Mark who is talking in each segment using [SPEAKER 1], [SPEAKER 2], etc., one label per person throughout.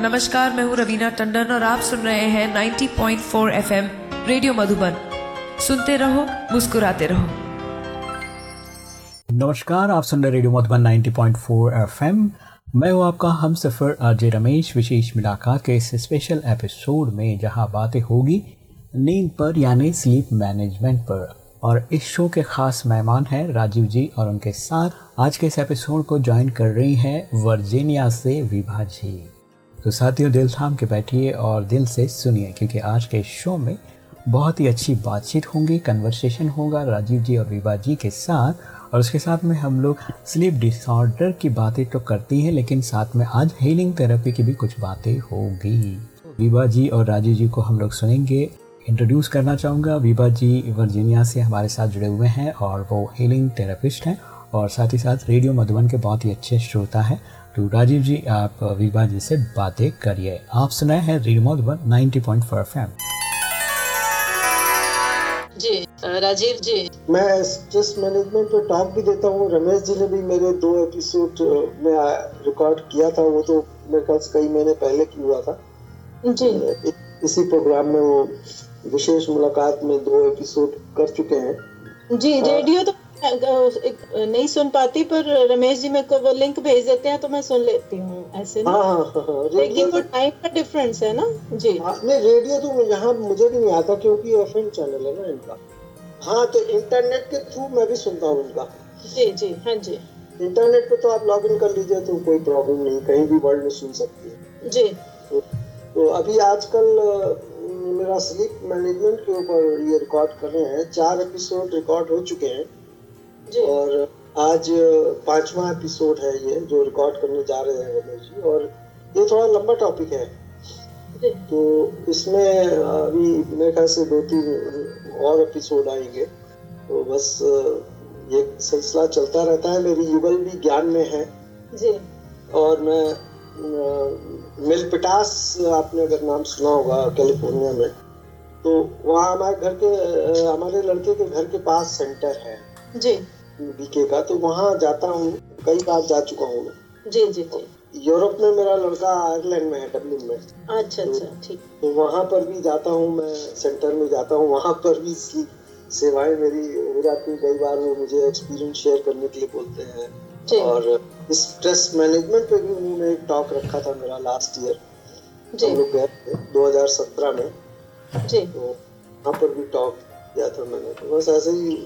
[SPEAKER 1] नमस्कार, मैं हूँ रवीना टंडन और आप सुन रहे हैं 90.4 एफएम रेडियो मधुबन। सुनते रहो, मुस्कुराते रहो।
[SPEAKER 2] नमस्कार, आप सुन रहे रेडियो मधुबन 90.4 एफएम। मैं हूँ आपका हम सफ़र अजय रमेश। विशेष मुलाकात के इस स्पेशल एपिसोड में जहाँ बातें होगी नींद पर, यानी स्लीप मैनेजमेंट पर। और इस शो के ख़ास मेहमान हैं राजीव जी और उनके साथ आज के इस एपिसोड को ज्वाइन कर रही हैं वर्जीनिया से विभा जी। तो साथियों, दिल थाम के बैठिए और दिल से सुनिए, क्योंकि आज के शो में बहुत ही अच्छी बातचीत होंगी कन्वर्सेशन होगा राजीव जी और विभा जी के साथ। और उसके साथ में हम लोग स्लीप डिसऑर्डर की बातें तो करती हैं, लेकिन साथ में आज हीलिंग थेरेपी की भी कुछ बातें होगी। विभा जी और राजीव जी को हम लोग सुनेंगे। इंट्रोड्यूस करना चाहूँगा। विभा जी वर्जीनिया से हमारे साथ जुड़े हुए हैं और वो हीलिंग थेरेपिस्ट हैं। और साथ ही साथ रेडियो मधुबन के बहुत ही अच्छे श्रोता हैं। तो राजीव जी आप विभा जी से बातें करिए। आप सुनाए हैं रेडियो मधुबन 90.4 पॉइंट फोर
[SPEAKER 3] जी राजीव जी।
[SPEAKER 4] मैं स्ट्रेस मैनेजमेंट पे टॉक भी देता हूँ। रमेश जी ने भी मेरे दो एपिसोड में रिकॉर्ड किया था। वो तो मेरे ख्याल से कई महीने पहले की हुआ था।
[SPEAKER 3] जी।
[SPEAKER 4] इसी प्रोग्राम में वो विशेष मुलाकात में दो एपिसोड कर चुके हैं।
[SPEAKER 3] जी रेडियो तो नहीं सुन पाती पर रमेश जी मेरे को वो लिंक भेज देते हैं तो मैं सुन लेती हूँ। ऐसे ना?
[SPEAKER 4] हाँ हाँ हाँ
[SPEAKER 3] लेकिन वो टाइम का डिफरेंस है ना? जी।
[SPEAKER 4] हाँ नहीं रेडियो तो यहाँ मुझे भी नहीं आता क्योंकि एफ़ चैनल है ना इनका। हाँ तो इंटरनेट के थ्रू मैं भी सुनता हूँ उनका
[SPEAKER 3] जी जी हाँ जी।
[SPEAKER 4] इंटरनेट पे तो आप लॉग इन कर लीजिए तो कोई प्रॉब्लम नहीं कहीं भी वर्ल्ड में सुन सकती है।
[SPEAKER 3] जी।
[SPEAKER 4] तो, तो अभी आजकल मेरा स्लीप मैनेजमेंट के ऊपर ये रिकॉर्ड कर रहे हैं। चार एपिसोड रिकॉर्ड हो चुके हैं। और आज पांचवा एपिसोड है ये जो रिकॉर्ड करने जा रहे हैं रमेश जी और ये थोड़ा लंबा टॉपिक है। तो इसमें अभी मेरे ख्याल से दो तीन और एपिसोड आएँगे। तो बस ये सिलसिला चलता रहता है मेरी युगल भी ज्ञान में है।
[SPEAKER 3] जी।
[SPEAKER 4] और मैं मिलपिटास आपने अगर नाम सुना होगा कैलिफ़ोर्निया में तो वहाँ हमारे घर के हमारे लड़के के घर के पास सेंटर है।
[SPEAKER 3] जी।
[SPEAKER 4] बीके का तो वहाँ जाता हूँ कई बार जा चुका हूँ
[SPEAKER 3] जी जी जी।
[SPEAKER 4] यूरोप में मेरा लड़का आयरलैंड में है डब्लिन में।
[SPEAKER 3] अच्छा अच्छा ठीक।
[SPEAKER 4] तो वहाँ पर भी जाता हूँ मैं सेंटर में जाता हूँ वहाँ पर भी इसकी सेवाएँ मेरी हो जाती हैं कई बार वो मुझे एक्सपीरियंस शेयर करने के लिए बोलते हैं। और स्ट्रेस मैनेजमेंट पे भी उन्होंने एक टॉक रखा था मेरा लास्ट ईयर हम लोग गए थे 2017 में।
[SPEAKER 3] जी।
[SPEAKER 4] तो वहाँ पर भी टॉक किया था मैंने। तो बस ऐसे ही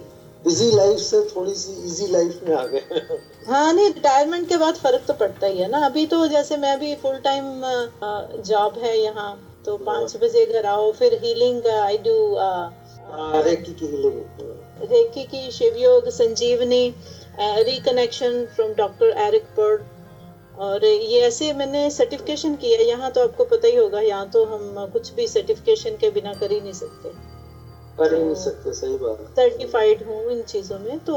[SPEAKER 4] बिज़ी लाइफ से थोड़ी सी इजी लाइफ में आ गए।
[SPEAKER 3] हाँ नहीं रिटायरमेंट के बाद फ़र्क तो पड़ता ही है ना। अभी तो जैसे मैं भी फुल टाइम जॉब है यहाँ तो पाँच बजे घर आओ फिर हीलिंग आई डू
[SPEAKER 4] रेकी की हीलिंग
[SPEAKER 3] रेकी की Shivyog Sanjeevani reconnection from doctor Eric Bird और ये ऐसे मैंने सर्टिफिकेशन किया यहाँ तो आपको पता ही होगा यहाँ तो हम कुछ भी सर्टिफिकेशन के बिना कर ही नहीं सकते।
[SPEAKER 4] कर ही नहीं सकते सही बात
[SPEAKER 3] सर्टिफाइड हूँ इन चीज़ों में तो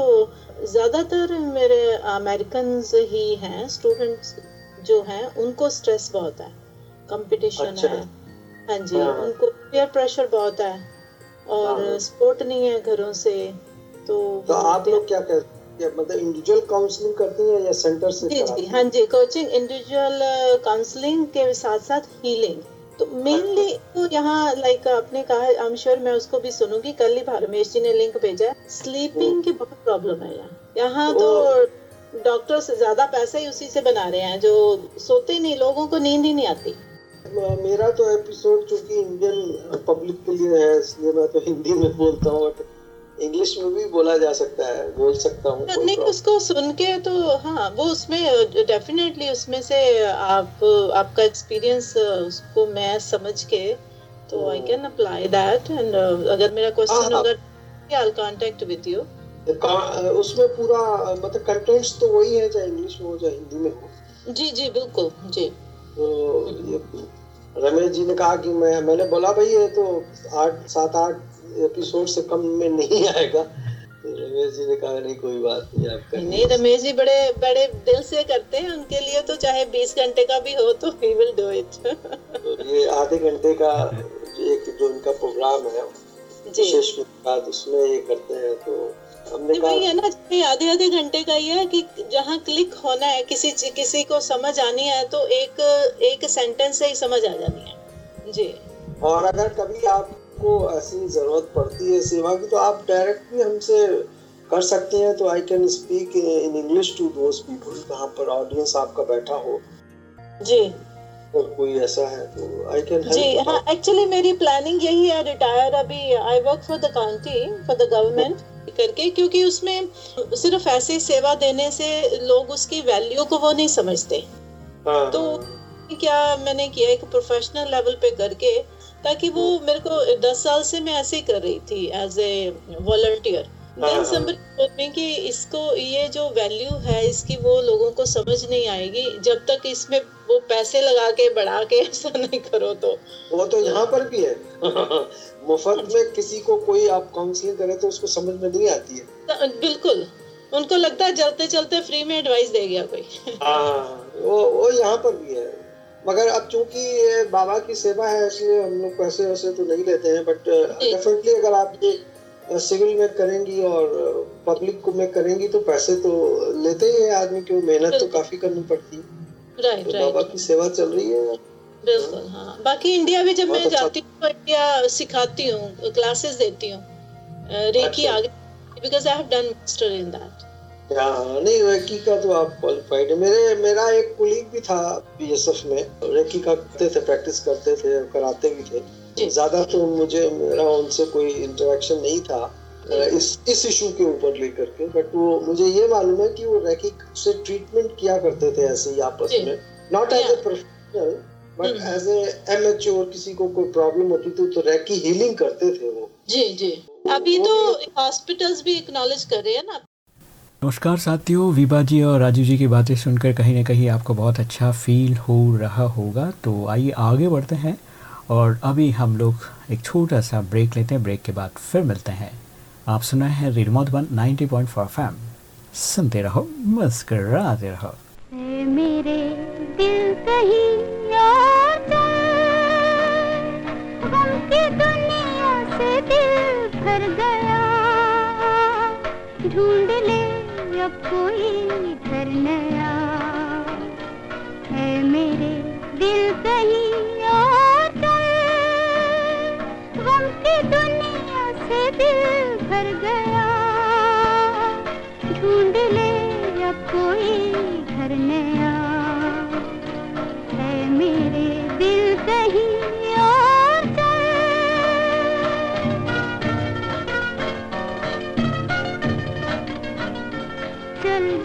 [SPEAKER 3] ज़्यादातर मेरे अमेरिकन ही हैं स्टूडेंट्स जो हैं उनको स्ट्रेस बहुत है कंपटीशन
[SPEAKER 4] अच्छा।
[SPEAKER 3] है हाँ जी
[SPEAKER 4] हाँ।
[SPEAKER 3] उनको पेयर प्रेशर बहुत है और
[SPEAKER 4] हाँ।
[SPEAKER 3] सपोर्ट नहीं है घरों से तो
[SPEAKER 4] तो आप लोग क्या कर मतलब इंडिविजुअल काउंसलिंग करती हैं या सेंटर से
[SPEAKER 3] जी जी हाँ जी कोचिंग इंडिविजुअल काउंसलिंग के साथ साथ हीलिंग तो मेनली तो यहाँ लाइक आपने कहा आई एम श्योर मैं उसको भी सुनूँगी। कल ही रमेश जी ने लिंक भेजा है। स्लीपिंग की बहुत प्रॉब्लम है यहाँ। यहाँ तो डॉक्टर से ज़्यादा पैसा ही उसी से बना रहे हैं जो सोते नहीं लोगों को नींद ही नहीं आती।
[SPEAKER 4] मेरा तो एपिसोड चूँकि इंडियन पब्लिक के लिए है इसलिए मैं तो हिंदी में बोलता हूँ इंग्लिश में भी बोला जा सकता है बोल सकता हूँ कोई
[SPEAKER 3] नहीं उसको सुन के तो हाँ वो उसमें डेफिनेटली उसमें से आप आपका एक्सपीरियंस उसको मैं समझ के तो I can apply that and अगर मेरा क्वेश्चन
[SPEAKER 4] हाँ।
[SPEAKER 3] होगा आई कांटेक्ट विद यू
[SPEAKER 4] उसमें पूरा मतलब कंटेंट्स तो वही है चाहे इंग्लिश में हो चाहे हिंदी में हो।
[SPEAKER 3] जी जी बिल्कुल जी।
[SPEAKER 4] तो रमेश जी ने कहा कि मैं मैंने बोला भाई ये तो आठ सात आठ एपिसोड से कम में नहीं आएगा। रमेश जी ने कहा नहीं कोई बात नहीं आप कर
[SPEAKER 3] नहीं रमेश जी बड़े बड़े दिल से करते हैं उनके लिए तो चाहे बीस घंटे का भी हो तो ही विल डू इट
[SPEAKER 4] ये आधे घंटे का जो एक जो इनका प्रोग्राम है विशेष बाद उसमें ये करते हैं तो हमने
[SPEAKER 3] वही है ना ये आधे आधे घंटे का ही है कि जहाँ क्लिक होना है किसी किसी को समझ आनी है तो एक एक सेंटेंस से ही समझ आ जानी है। जी।
[SPEAKER 4] और अगर कभी आपको ऐसी ज़रूरत पड़ती है सेवा की तो आप डायरेक्ट भी हमसे कर सकते हैं। तो I can speak in English to those people जहाँ पर ऑडियंस आपका बैठा हो।
[SPEAKER 3] जी।
[SPEAKER 4] अगर कोई ऐसा है तो आई कैन
[SPEAKER 3] जी हाँ एक्चुअली मेरी प्लानिंग यही है रिटायर अभी। I work for the county for the government करके क्योंकि उसमें सिर्फ़ ऐसे सेवा देने से लोग उसकी वैल्यू को वो नहीं समझते।
[SPEAKER 4] हाँ
[SPEAKER 3] तो क्या मैंने किया एक प्रोफेशनल लेवल पे करके ताकि वो मेरे को दस साल से मैं ऐसे ही कर रही थी एज ए वॉलंटियर
[SPEAKER 4] हाँ,
[SPEAKER 3] देन
[SPEAKER 4] हाँ।
[SPEAKER 3] कि इसको ये जो वैल्यू है इसकी वो लोगों को समझ नहीं आएगी। जब तक इसमें वो पैसे लगा के बढ़ा के ऐसा नहीं करो तो।
[SPEAKER 4] वो तो यहाँ पर भी है। मुफ़्त में किसी को कोई आप काउंसलिंग करे तो उसको समझ में नहीं आती है।
[SPEAKER 3] तो बिल्कुल। उनको लगता है चलते चलते फ्री में एडवाइस दे गया कोई
[SPEAKER 4] हाँ। वो वो यहाँ पर भी है। मगर अब चूँकि बाबा की सेवा है इसलिए हम लोग पैसे वैसे तो नहीं लेते हैं बट डेफिनेटली अगर आप ये सिविल में करेंगी और पब्लिक को में करेंगी तो पैसे तो लेते ही है आदमी की मेहनत तो काफ़ी करनी पड़ती। है
[SPEAKER 3] राइट
[SPEAKER 4] तो बाबा की सेवा चल रही है।
[SPEAKER 3] बिल्कुल हाँ। बाकी इंडिया भी जब मैं
[SPEAKER 4] अच्छा।
[SPEAKER 3] जाती हूँ तो इंडिया सिखाती हूँ क्लासेस देती हूँ। रेकी
[SPEAKER 4] अच्छा।
[SPEAKER 3] आगे because I have done master in that
[SPEAKER 4] नहीं रेकी का तो आप क्वालिफाइड मेरे मेरा एक कुलीग भी था बीएसएफ में। रेकी का करते थे प्रैक्टिस करते थे कराते भी थे। ज़्यादा तो मुझे मेरा उनसे कोई इंटरेक्शन नहीं था। इस इस इशू के ऊपर लेकर के। बट वो मुझे ये मालूम है कि वो रेकी से ट्रीटमेंट किया करते थे ऐसे ही आपस में। Not as a professional but. As a amateur किसी को कोई प्रॉब्लम होती थी तो रेकी हीलिंग करते थे वो।
[SPEAKER 3] जी जी। अभी तो हॉस्पिटल्स भी एक्नॉलेज कर रहे हैं ना।
[SPEAKER 2] नमस्कार साथियों विभा जी और राजू जी की बातें सुनकर कहीं ना कहीं आपको बहुत अच्छा फील हो रहा होगा। तो आइए आगे बढ़ते हैं और अभी हम लोग एक छोटा सा ब्रेक लेते हैं। ब्रेक के बाद फिर मिलते हैं। आप सुना है remote one ninety point four FM सुनते रहो, मुस्कराते रहो।
[SPEAKER 5] मेरे दिल कहीं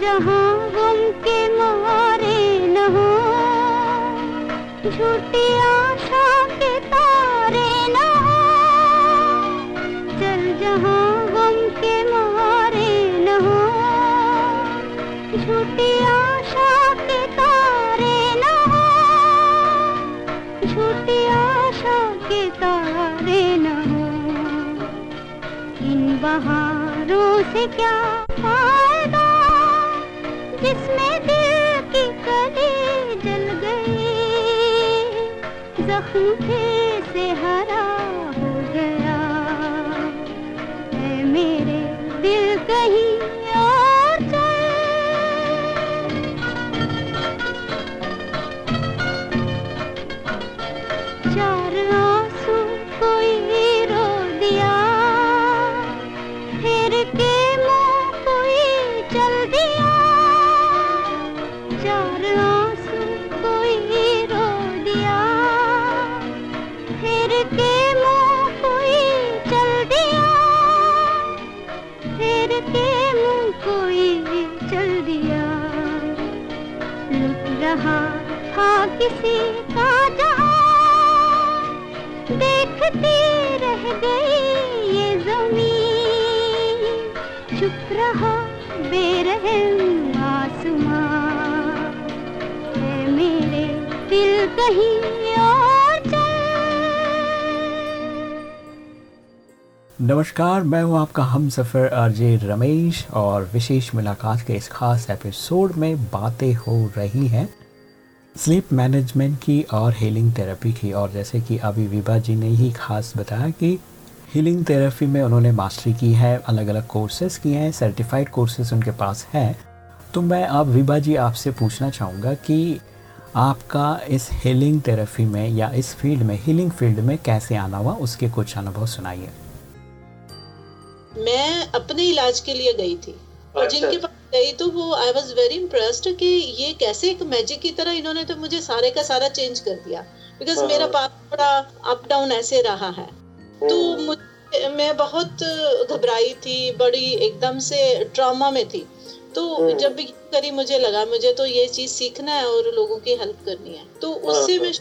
[SPEAKER 5] जहाँ के मारे न हो। झूठी आशा के तारे न हो। चल के मारे न हो। झूठी आशा के तारे तारे न हो। इन बहारों से क्या सूखे के मुँह कोई चल दिया। फिर के मुँह कोई चल दिया। लुट रहा था किसी का जहाँ देखती रह गई ये ज़मीन। चुप रहा बेरहम आसमां। मेरे दिल कहीं
[SPEAKER 2] नमस्कार, मैं हूँ आपका हम सफ़र आरजे रमेश और विशेष मुलाकात के इस खास एपिसोड में बातें हो रही हैं स्लीप मैनेजमेंट की और हीलिंग थेरेपी की। और जैसे कि अभी विभा जी ने ही खास बताया कि हीलिंग थेरेपी में उन्होंने मास्टरी की है अलग अलग कोर्सेज किए हैं सर्टिफाइड कोर्सेज उनके पास हैं। तो मैं अब विभा जी आपसे पूछना चाहूँगा कि आपका इस हीलिंग थेरेपी में या इस फ़ील्ड में, हीलिंग फ़ील्ड में कैसे आना हुआ, उसके कुछ अनुभव सुनाइए।
[SPEAKER 3] मैं अपने इलाज के लिए गई थी। और
[SPEAKER 4] अच्छा।
[SPEAKER 3] जिनके पास गई तो वो आई वॉज़ वेरी इम्प्रेस्ड कि ये कैसे एक मैजिक की तरह इन्होंने तो मुझे सारे का सारा चेंज कर दिया। बिकॉज़
[SPEAKER 4] हाँ।
[SPEAKER 3] मेरा पास थोड़ा अप डाउन ऐसे रहा है। तो मुझे मैं बहुत घबराई थी बड़ी एकदम से ट्रामा में थी। तो
[SPEAKER 4] हम्म।
[SPEAKER 3] जब भी करी मुझे लगा मुझे तो ये चीज़ सीखना है और लोगों की हेल्प करनी है तो उससे
[SPEAKER 4] हाँ।
[SPEAKER 3] मैं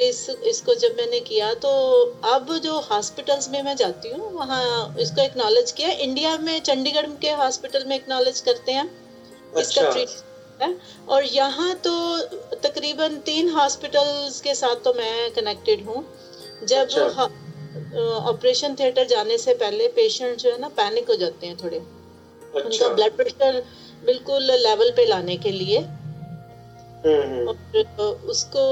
[SPEAKER 3] इस इसको जब मैंने किया तो अब जो हॉस्पिटल्स में मैं जाती हूँ वहाँ इसको एक्नॉलेज किया इंडिया में चंडीगढ़ के हॉस्पिटल में एक्नॉलेज करते हैं इसका
[SPEAKER 4] अच्छा।
[SPEAKER 3] ट्रीटमेंट है और यहाँ तो तकरीबन तीन हॉस्पिटल्स के साथ तो मैं कनेक्टेड हूँ जब
[SPEAKER 4] अच्छा।
[SPEAKER 3] ऑपरेशन थिएटर जाने से पहले पेशेंट जो है ना पैनिक हो जाते हैं थोड़े
[SPEAKER 4] अच्छा
[SPEAKER 3] उनका ब्लड प्रेशर बिल्कुल लेवल पे लाने के लिए
[SPEAKER 4] हम्म, हम्म।
[SPEAKER 3] और उसको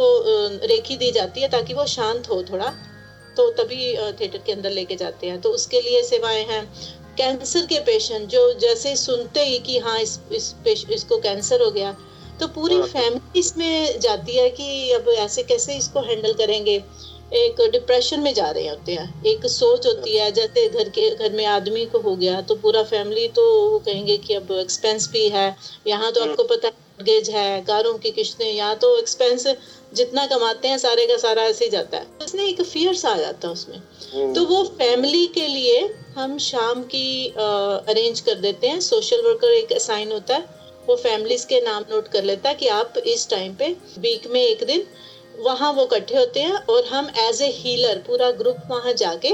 [SPEAKER 3] रेखी दी जाती है ताकि वो शांत हो थोड़ा तो तभी थिएटर के अंदर लेके जाते हैं तो उसके लिए सेवाएँ हैं कैंसर के पेशेंट जो जैसे सुनते ही कि हाँ इस इस पेश- इसको कैंसर हो गया तो पूरी
[SPEAKER 4] हाँ।
[SPEAKER 3] फैमिली इसमें जाती है कि अब ऐसे कैसे इसको हैंडल करेंगे एक डिप्रेशन में जा रहे होते हैं। एक सोच होती है जैसे घर के घर में आदमी को हो गया तो पूरा फैमिली तो कहेंगे कि अब एक्सपेंस भी है। यहाँ तो आपको पता है mortgage है कारों की किश्तें यहाँ तो एक्सपेंस जितना कमाते हैं सारे का सारा ऐसे ही जाता है। उसने एक फियर्स आ जाता है उसमें।
[SPEAKER 4] हम्म।
[SPEAKER 3] तो वो फैमिली के लिए हम शाम की अरेंज कर देते हैं। सोशल वर्कर एक असाइन होता है वो फैमिलीज़ के नाम नोट कर लेता है कि आप इस टाइम पे वीक में एक दिन वहाँ वो इकट्ठे होते हैं और हम एज ए हीलर पूरा ग्रुप वहाँ जाके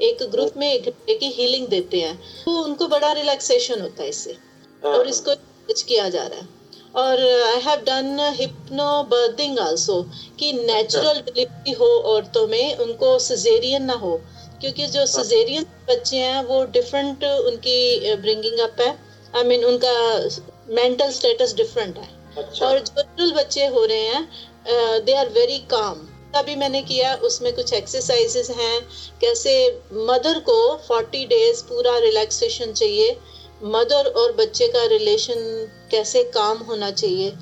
[SPEAKER 3] एक ग्रुप में एक घंटे की हीलिंग देते हैं। तो उनको बड़ा रिलैक्सेशन होता है इससे
[SPEAKER 4] हाँ।
[SPEAKER 3] और इसको teach किया जा रहा है। और I have done hypnobirthing also कि नेचुरल डिलीवरी हो औरतों में उनको सिजेरियन ना हो। क्योंकि जो सजेरियन बच्चे हैं वो डिफरेंट उनकी ब्रिंगिंग अप है। आई I मीन mean, उनका मेंटल स्टेटस डिफरेंट है।
[SPEAKER 4] अच्छा।
[SPEAKER 3] और जो बच्चे हो रहे हैं दे आर वेरी काम अभी मैंने किया उसमें कुछ एक्सरसाइजेस हैं। कैसे मदर को 40 डेज़ पूरा रिलैक्सेशन चाहिए मदर और बच्चे का रिलेशन कैसे काम होना चाहिए।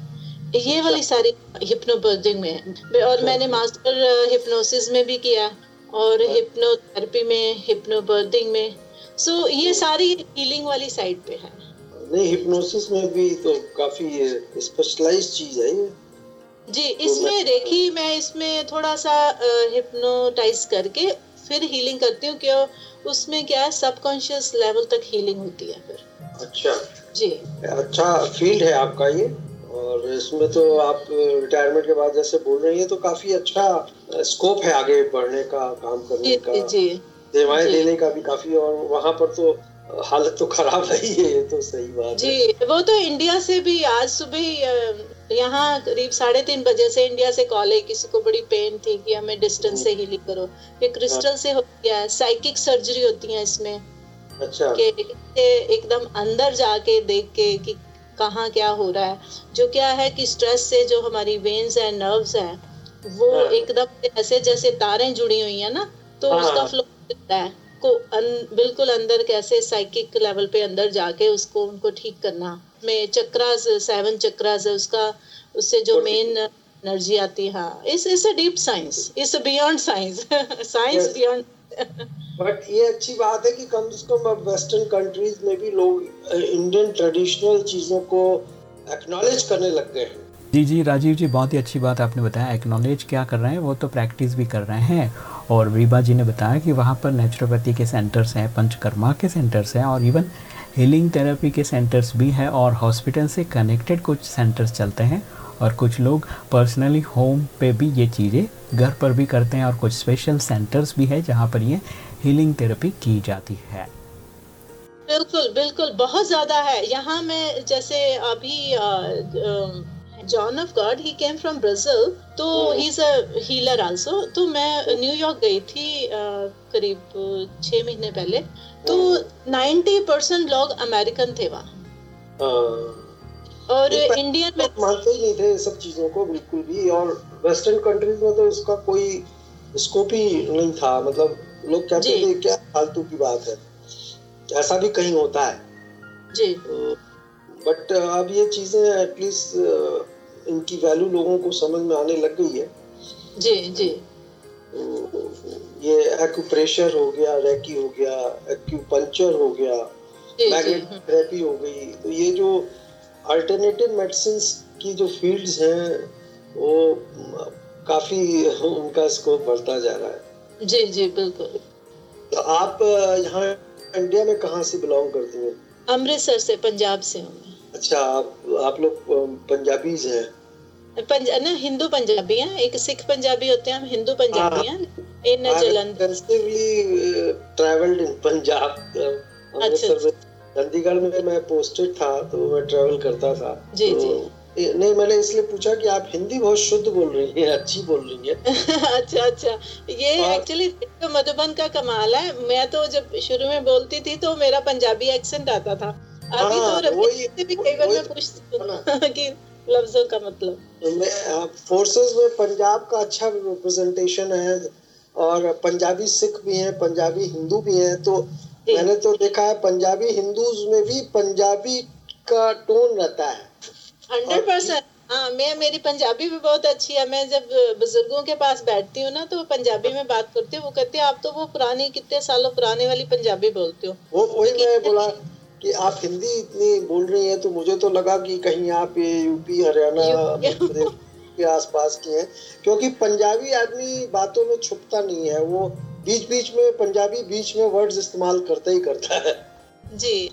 [SPEAKER 3] ये वाली सारी हिप्नोबर्दिंग में और मैंने मास्टर हिप्नोसिस में भी किया और हिप्नोथेरेपी में हिप्नोबर्दिंग में। सो so, ये सारी हीलिंग वाली साइड पे है।
[SPEAKER 4] नहीं हिप्नोसिस में भी तो काफ़ी स्पेशलाइज चीज़ है
[SPEAKER 3] जी इसमें रेखी मैं इसमें थोड़ा सा हिप्नोटाइज करके फिर हीलिंग करती हूँ क्यों उसमें क्या है सबकॉन्शियस लेवल तक हीलिंग होती है फिर।
[SPEAKER 4] अच्छा।
[SPEAKER 3] जी।
[SPEAKER 4] अच्छा फ़ील्ड है आपका ये और इसमें तो आप रिटायरमेंट के बाद जैसे बोल रही है तो काफ़ी अच्छा स्कोप है आगे बढ़ने का काम करने
[SPEAKER 3] जी
[SPEAKER 4] का।
[SPEAKER 3] जी।
[SPEAKER 4] सेवाएँ। देने का भी काफ़ी और वहाँ पर तो हालत तो खराब है ही ये तो सही बात
[SPEAKER 3] जी है वो तो इंडिया से भी आज सुबह यहाँ करीब साढ़े तीन बजे से इंडिया से कॉल है किसी को बड़ी पेन थी कि हमें डिस्टेंस से हीलिंग करो। ये क्रिस्टल से होती है साइकिक सर्जरी होती है इसमें।
[SPEAKER 4] अच्छा।
[SPEAKER 3] के एकदम अंदर जाके देख के कि कहाँ क्या हो रहा है। जो क्या है कि स्ट्रेस से जो हमारी वेन्स है नर्व्स है वो
[SPEAKER 4] हाँ।
[SPEAKER 3] एकदम ऐसे जैसे तारें जुड़ी हुई है ना तो
[SPEAKER 4] हाँ।
[SPEAKER 3] उसका फ्लो होता है। को अन, बिल्कुल अंदर कैसे साइकिक लेवल पे अंदर जाके उसको उनको ठीक करना। में चक्रास सेवन चक्रास है उसका उससे जो मेन एनर्जी आती है हाँ इस इस डीप साइंस इस beyond science science. Beyond
[SPEAKER 4] but ये अच्छी बात है कि कम से कम अब वेस्टर्न कंट्रीज़ में भी लोग इंडियन ट्रेडिशनल चीज़ों को एक्नॉलेज करने लग गए हैं
[SPEAKER 2] जी जी राजीव जी बहुत ही अच्छी बात आपने बताया एक्नॉलेज क्या कर रहे हैं वो तो प्रैक्टिस भी कर रहे हैं और रीबा जी ने बताया कि वहाँ पर नेचुरोपैथी के सेंटर्स हैं पंचकर्मा के सेंटर्स हैं और इवन हीलिंग थेरेपी के सेंटर्स भी हैं और हॉस्पिटल से कनेक्टेड कुछ सेंटर्स चलते हैं और कुछ लोग पर्सनली होम पे भी ये चीज़ें घर पर भी करते हैं और कुछ स्पेशल सेंटर्स भी है जहाँ पर ये हीलिंग थेरेपी की जाती है।
[SPEAKER 3] बिल्कुल बिल्कुल, बहुत ज़्यादा है। यहाँ मैं जैसे अभी John of God he came from Brazil तो he is a healer also तो मैं न्यूयॉर्क गई थी करीब छह महीने पहले। तो 90 परसेंट लोग अमेरिकन थे वहाँ। और इंडियन में
[SPEAKER 4] मानते ही नहीं थे सब चीज़ों को बिल्कुल भी। और वेस्टर्न कंट्रीज़ में तो इसका कोई स्कोप ही नहीं था। मतलब लोग कहते कि क्या फालतू की बात है? ऐसा भी कहीं होता है।
[SPEAKER 3] जी।
[SPEAKER 4] बट अब ये चीज़ें एटलीस्ट इनकी वैल्यू लोगों को समझ में आने लग गई है।
[SPEAKER 3] जी जी।
[SPEAKER 4] ये एक्यूप्रेशर हो गया रेकी हो गया एक्यूपंचर हो गया थेरेपी हो गई। तो ये जो अल्टरनेटिव मेडिसिन की जो फील्ड्स हैं वो काफ़ी उनका स्कोप बढ़ता जा रहा है।
[SPEAKER 3] जी जी बिल्कुल।
[SPEAKER 4] तो आप यहाँ इंडिया में कहाँ से बिलोंग करती हैं?
[SPEAKER 3] अमृतसर से पंजाब से हूँ
[SPEAKER 4] अच्छा आप आप लोग पंजाबीज हैं।
[SPEAKER 3] पंज ना हिंदू पंजाबी हैं एक सिख पंजाबी होते हैं हम हिंदू पंजाबी हैं। In Jalandhar.
[SPEAKER 4] Extensively travelled in Punjab
[SPEAKER 3] अच्छा।
[SPEAKER 4] में चंडीगढ़ में मैं पोस्टेड था तो मैं ट्रैवल करता था।
[SPEAKER 3] जी,
[SPEAKER 4] तो,
[SPEAKER 3] जी।
[SPEAKER 4] नहीं मैंने इसलिए पूछा कि आप हिंदी बहुत शुद्ध बोल रही हैं अच्छी बोल रही हैं।
[SPEAKER 3] अच्छा अच्छा। ये एक्चुअली रेडियो मधुबन का कमाल है। मैं तो जब शुरू में बोलती थी तो मेरा पंजाबी एक्सेंट आता था। अभी
[SPEAKER 4] हाँ,
[SPEAKER 3] तो मैं पूछती हूँ कि लफ्जों का मतलब।
[SPEAKER 4] फोर्सेस में पंजाब का अच्छा रिप्रेजेंटेशन है और पंजाबी सिख भी हैं पंजाबी हिंदू भी हैं तो मैंने तो देखा है पंजाबी हिंदूज में भी पंजाबी का टोन रहता है।
[SPEAKER 3] Hundred percent. हाँ मैं मेरी पंजाबी भी बहुत अच्छी है। मैं जब बुज़ुर्गों के पास बैठती हूँ ना तो वो पंजाबी में बात करती हूँ। वो कहते हैं आप तो वो पुरानी कितने सालों पुराने वाली पंजाबी बोलते हो।
[SPEAKER 4] वो वही मैं बोला कि आप हिंदी इतनी बोल रही हैं तो मुझे तो लगा कि कहीं आप ये यूपी हरियाणा के आसपास की हैं क्योंकि पंजाबी आदमी बातों में छुपता नहीं है वो बीच बीच में पंजाबी बीच में वर्ड्स इस्तेमाल करता ही करता है।
[SPEAKER 3] जी।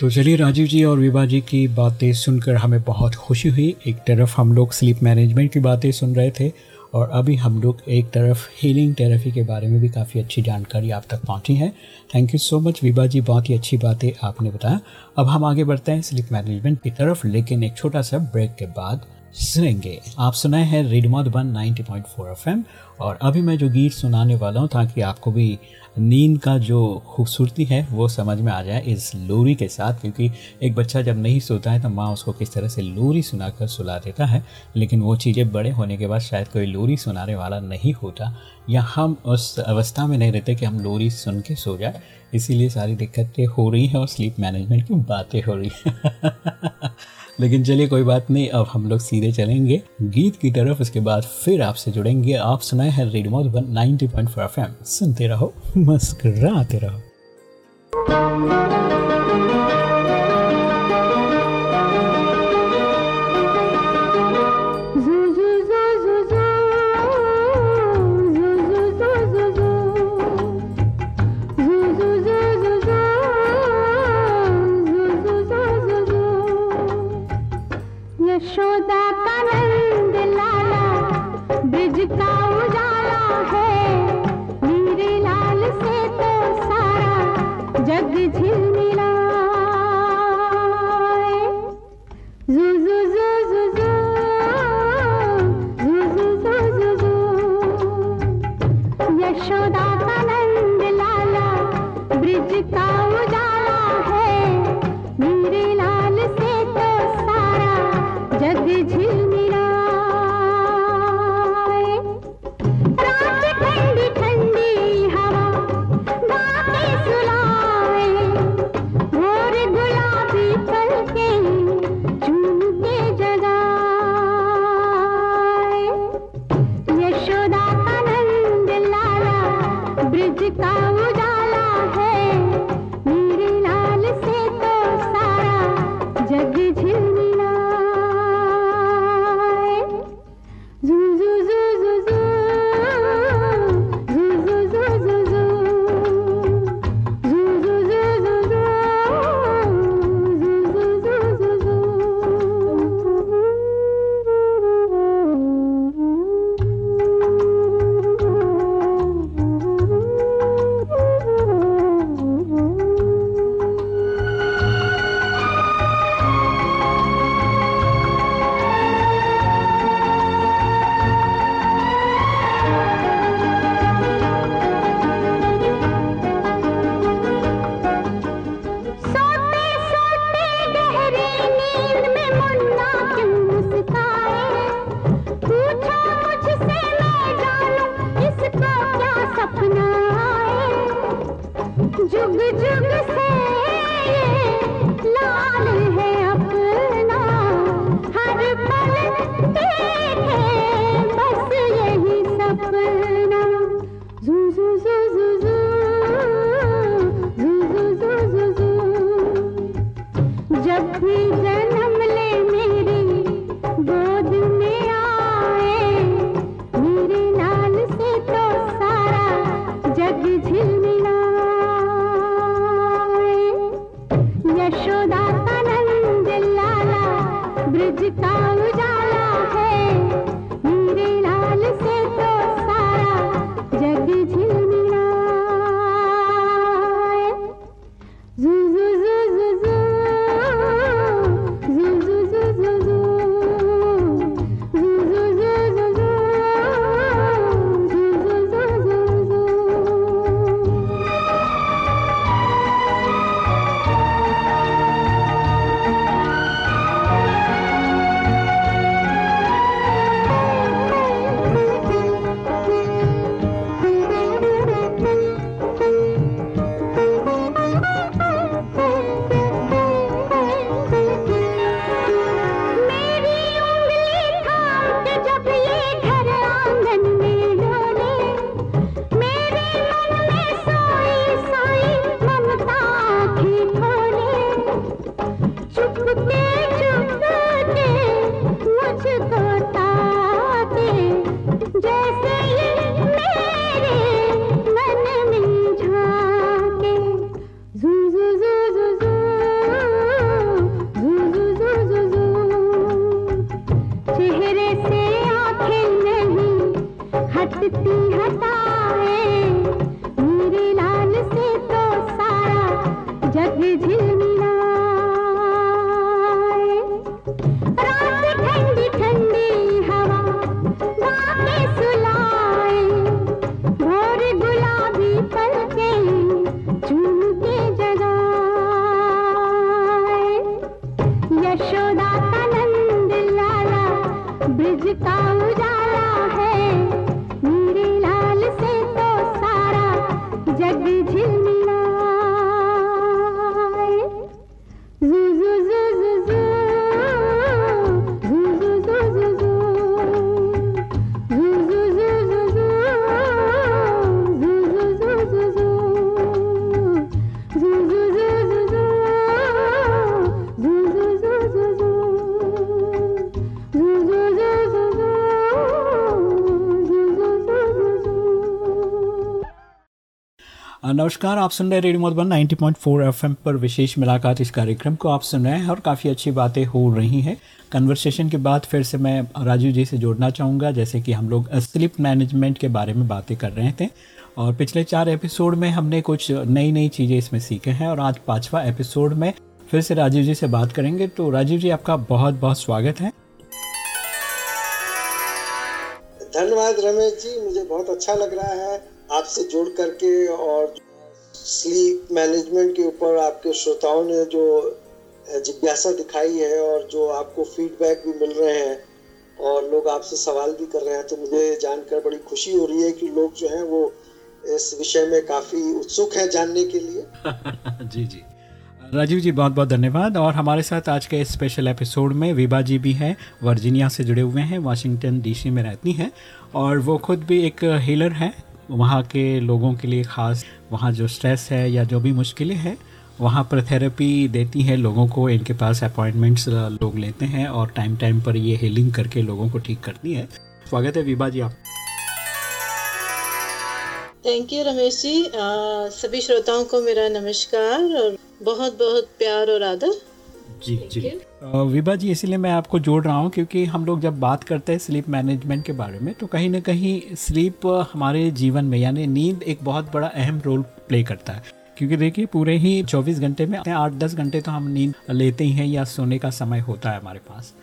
[SPEAKER 2] तो चलिए राजीव जी और विभा जी की बातें सुनकर हमें बहुत खुशी हुई। एक तरफ़ हम लोग स्लीप मैनेजमेंट की बातें सुन रहे थे और अभी हम लोग एक तरफ़ हीलिंग थेरेपी के बारे में भी काफ़ी अच्छी जानकारी आप तक पहुँची है। Thank you so much Vibha ji, बहुत ही अच्छी बातें आपने बताया। अब हम आगे बढ़ते हैं स्लिप मैनेजमेंट की तरफ़, लेकिन एक छोटा सा ब्रेक के बाद सुनेंगे। आप सुनाए हैं रेडियो मधुबन 90.4 एफएम और अभी मैं जो गीत सुनाने वाला हूँ, ताकि आपको भी नींद का जो खूबसूरती है, वो समझ में आ जाए इस लोरी के साथ, क्योंकि एक बच्चा जब नहीं सोता है तो माँ उसको किस तरह से लोरी सुनाकर सुला देता है। लेकिन वो चीज़ें बड़े होने के बाद शायद कोई लोरी सुनाने वाला नहीं होता, या हम उस अवस्था में नहीं रहते कि हम लोरी सुन के सो जाए। इसीलिए सारी दिक्कतें हो रही हैं और स्लीप मैनेजमेंट की बातें हो रही हैं। लेकिन चलिए कोई बात नहीं, अब हम लोग सीधे चलेंगे गीत की तरफ़ उसके बाद फिर आपसे जुड़ेंगे। आप सुनाए हैं रेडियो मधुबन 90.4 एफएम। सुनते रहो, मस्कराते रहो।
[SPEAKER 6] 说
[SPEAKER 5] 到。नमस्कार, आप सुन रहे रेडियो मधुबन 90.4 एफएम पर विशेष मुलाकात इस कार्यक्रम को आप सुन रहे हैं और काफ़ी अच्छी बातें हो रही हैं। कन्वर्सेशन के बाद फिर से मैं राजू जी से जोड़ना चाहूँगा, जैसे कि हम लोग स्लिप मैनेजमेंट के बारे में बातें कर रहे थे। और पिछले चार एपिसोड में हमने कुछ नई नई चीज़ें इसमें सीखे हैं और आज पाँचवा एपिसोड में फिर से राजीव जी से बात करेंगे। तो राजीव जी, आपका बहुत बहुत स्वागत है।
[SPEAKER 4] धन्यवाद रमेश जी, मुझे बहुत अच्छा लग रहा है आपसे जुड़ करके और स्लीप मैनेजमेंट के ऊपर आपके श्रोताओं ने जो जिज्ञासा दिखाई है और जो आपको फीडबैक भी मिल रहे हैं और लोग आपसे सवाल भी कर रहे हैं तो मुझे जानकर बड़ी खुशी हो रही है कि लोग जो हैं वो इस विषय में काफ़ी उत्सुक हैं जानने के लिए।
[SPEAKER 5] जी जी। राजीव जी बहुत बहुत धन्यवाद। और हमारे साथ आज के इस स्पेशल एपिसोड में विभा जी भी हैं, वर्जीनिया से जुड़े हुए हैं वाशिंगटन डीसी में रहती हैं, और वो खुद भी एक हीलर हैं। वहाँ के लोगों के लिए ख़ास वहाँ जो स्ट्रेस है या जो भी मुश्किलें हैं वहाँ पर थेरेपी देती हैं लोगों को इनके पास अपॉइंटमेंट्स लोग लेते हैं और टाइम टाइम पर ये हीलिंग करके लोगों को ठीक करती है। स्वागत है विभा जी आप।
[SPEAKER 3] Thank you Ramesh ji. आ, सभी श्रोताओं को मेरा नमस्कार और बहुत बहुत प्यार और आदर।
[SPEAKER 5] जी जी। विभा जी, इसीलिए मैं आपको जोड़ रहा हूँ क्योंकि हम लोग जब बात करते हैं स्लीप मैनेजमेंट के बारे में तो कहीं ना कहीं स्लीप हमारे जीवन में, यानी नींद एक बहुत बड़ा अहम रोल प्ले करता है। क्योंकि देखिए, पूरे ही 24 घंटे में, आठ दस घंटे तो हम नींद लेते ही हैं या सोने का समय होता है हमारे पास।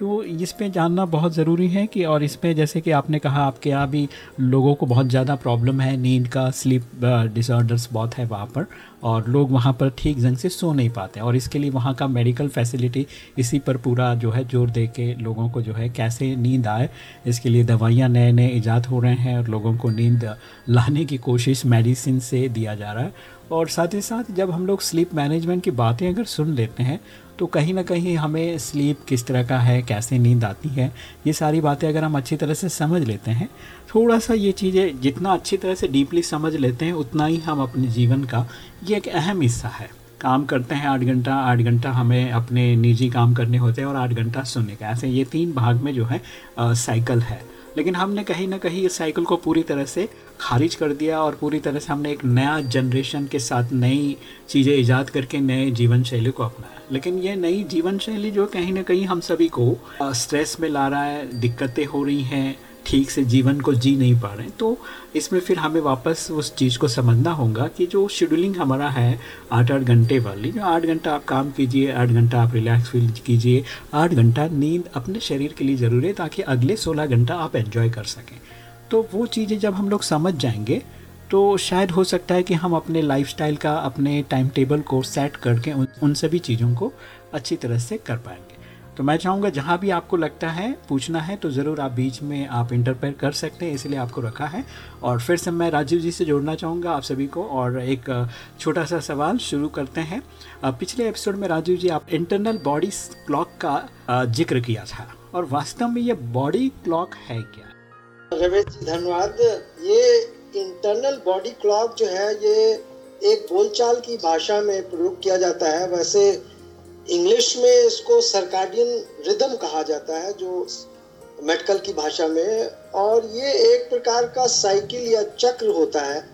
[SPEAKER 5] तो इस पे जानना बहुत ज़रूरी है कि, और इस पे जैसे कि आपने कहा आपके यहाँ भी लोगों को बहुत ज़्यादा प्रॉब्लम है, नींद का स्लीप डिसऑर्डर्स बहुत है वहाँ पर, और लोग वहाँ पर ठीक ढंग से सो नहीं पाते और इसके लिए वहाँ का मेडिकल फैसिलिटी इसी पर पूरा जो है ज़ोर दे के लोगों को जो है कैसे नींद आए, इसके लिए दवाइयाँ नए नए ईजाद हो रहे हैं और लोगों को नींद लाने की कोशिश मेडिसिन से दिया जा रहा है।
[SPEAKER 2] और साथ ही साथ जब हम लोग स्लीप मैनेजमेंट की बातें अगर सुन लेते हैं तो कहीं ना कहीं हमें स्लीप किस तरह का है, कैसे नींद आती है, ये सारी बातें अगर हम अच्छी तरह से समझ लेते हैं, थोड़ा सा ये चीज़ें जितना अच्छी तरह से डीपली समझ लेते हैं, उतना ही हम अपने जीवन का ये एक अहम हिस्सा है। काम करते हैं आठ घंटा आठ घंटा हमें अपने निजी काम करने होते हैं और आठ घंटा सोने का। ऐसे ये तीन भाग में जो है साइकिल है। लेकिन हमने कहीं ना कहीं इस साइकिल को पूरी तरह से खारिज कर दिया और पूरी तरह से हमने एक नया जनरेशन के साथ नई चीज़ें ईजाद करके नए जीवन शैली को अपनाया। लेकिन ये नई जीवन शैली जो कहीं ना कहीं हम सभी को स्ट्रेस में ला रहा है, दिक्कतें हो रही हैं ठीक से जीवन को जी नहीं पा रहे हैं तो इसमें फिर हमें वापस उस चीज़ को समझना होगा कि जो शेड्यूलिंग हमारा है आठ आठ घंटे वाली, जो आठ घंटा आप काम कीजिए, आठ घंटा आप रिलैक्स फील कीजिए, आठ घंटा नींद अपने शरीर के लिए ज़रूरी है ताकि अगले सोलह घंटा आप एंजॉय कर सकें। तो वो चीज़ें जब हम लोग समझ जाएँगे तो शायद हो सकता है कि हम अपने लाइफस्टाइल का, अपने टाइम टेबल को सेट करके उन सभी चीज़ों को अच्छी तरह से कर पाएँगे। तो मैं चाहूँगा जहाँ भी आपको लगता है, पूछना है तो ज़रूर आप बीच में आप इंटरपेयर कर सकते हैं, इसलिए आपको रखा है। और फिर से मैं राजीव जी से जोड़ना चाहूँगा आप सभी को, और एक छोटा सा सवाल शुरू करते हैं। पिछले एपिसोड में राजीव जी आप इंटरनल बॉडी क्लॉक का ज़िक्र किया था, और वास्तव में ये बॉडी क्लॉक है क्या?
[SPEAKER 4] रमेश जी, धन्यवाद। ये इंटरनल बॉडी क्लॉक जो है, ये एक बोलचाल की भाषा में प्रयोग किया जाता है। वैसे इंग्लिश में इसको सरकाडियन रिदम कहा जाता है, जो मेडिकल की भाषा में और ये एक प्रकार का साइकिल या चक्र होता है,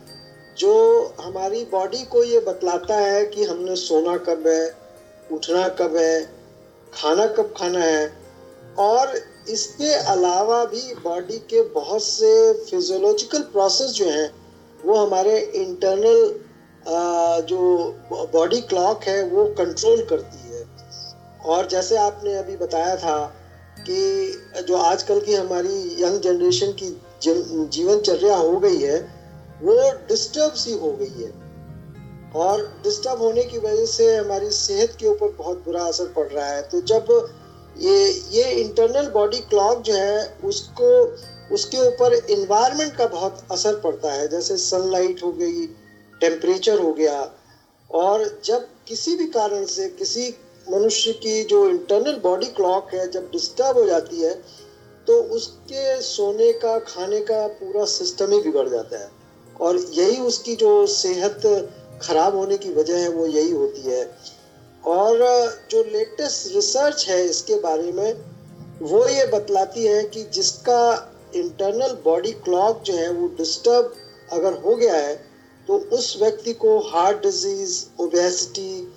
[SPEAKER 4] जो हमारी बॉडी को ये बतलाता है कि हमने सोना कब है, उठना कब है, खाना कब खाना है। और इसके अलावा भी बॉडी के बहुत से फिजियोलॉजिकल प्रोसेस जो हैं, वो हमारे इंटरनल जो बॉडी क्लॉक है, वो कंट्रोल करती है। और जैसे आपने अभी बताया था कि जो आजकल की हमारी यंग जनरेशन की जीवनचर्या हो गई है, वो डिस्टर्ब सी हो गई है। और डिस्टर्ब होने की वजह से हमारी सेहत के ऊपर बहुत बुरा असर पड़ रहा है। तो जब ये ये इंटरनल बॉडी क्लॉक जो है, उसको, उसके ऊपर इन्वायरमेंट का बहुत असर पड़ता है। जैसे सनलाइट हो गई टेम्परेचर हो गया, और जब किसी भी कारण से किसी मनुष्य की जो इंटरनल बॉडी क्लॉक है जब डिस्टर्ब हो जाती है तो उसके सोने का, खाने का पूरा सिस्टम ही बिगड़ जाता है। और यही उसकी जो सेहत खराब होने की वजह है, वो यही होती है। और जो लेटेस्ट रिसर्च है इसके बारे में, वो ये बतलाती है कि जिसका इंटरनल बॉडी क्लॉक जो है वो डिस्टर्ब अगर हो गया है तो उस व्यक्ति को हार्ट डिज़ीज़ ओबेसिटी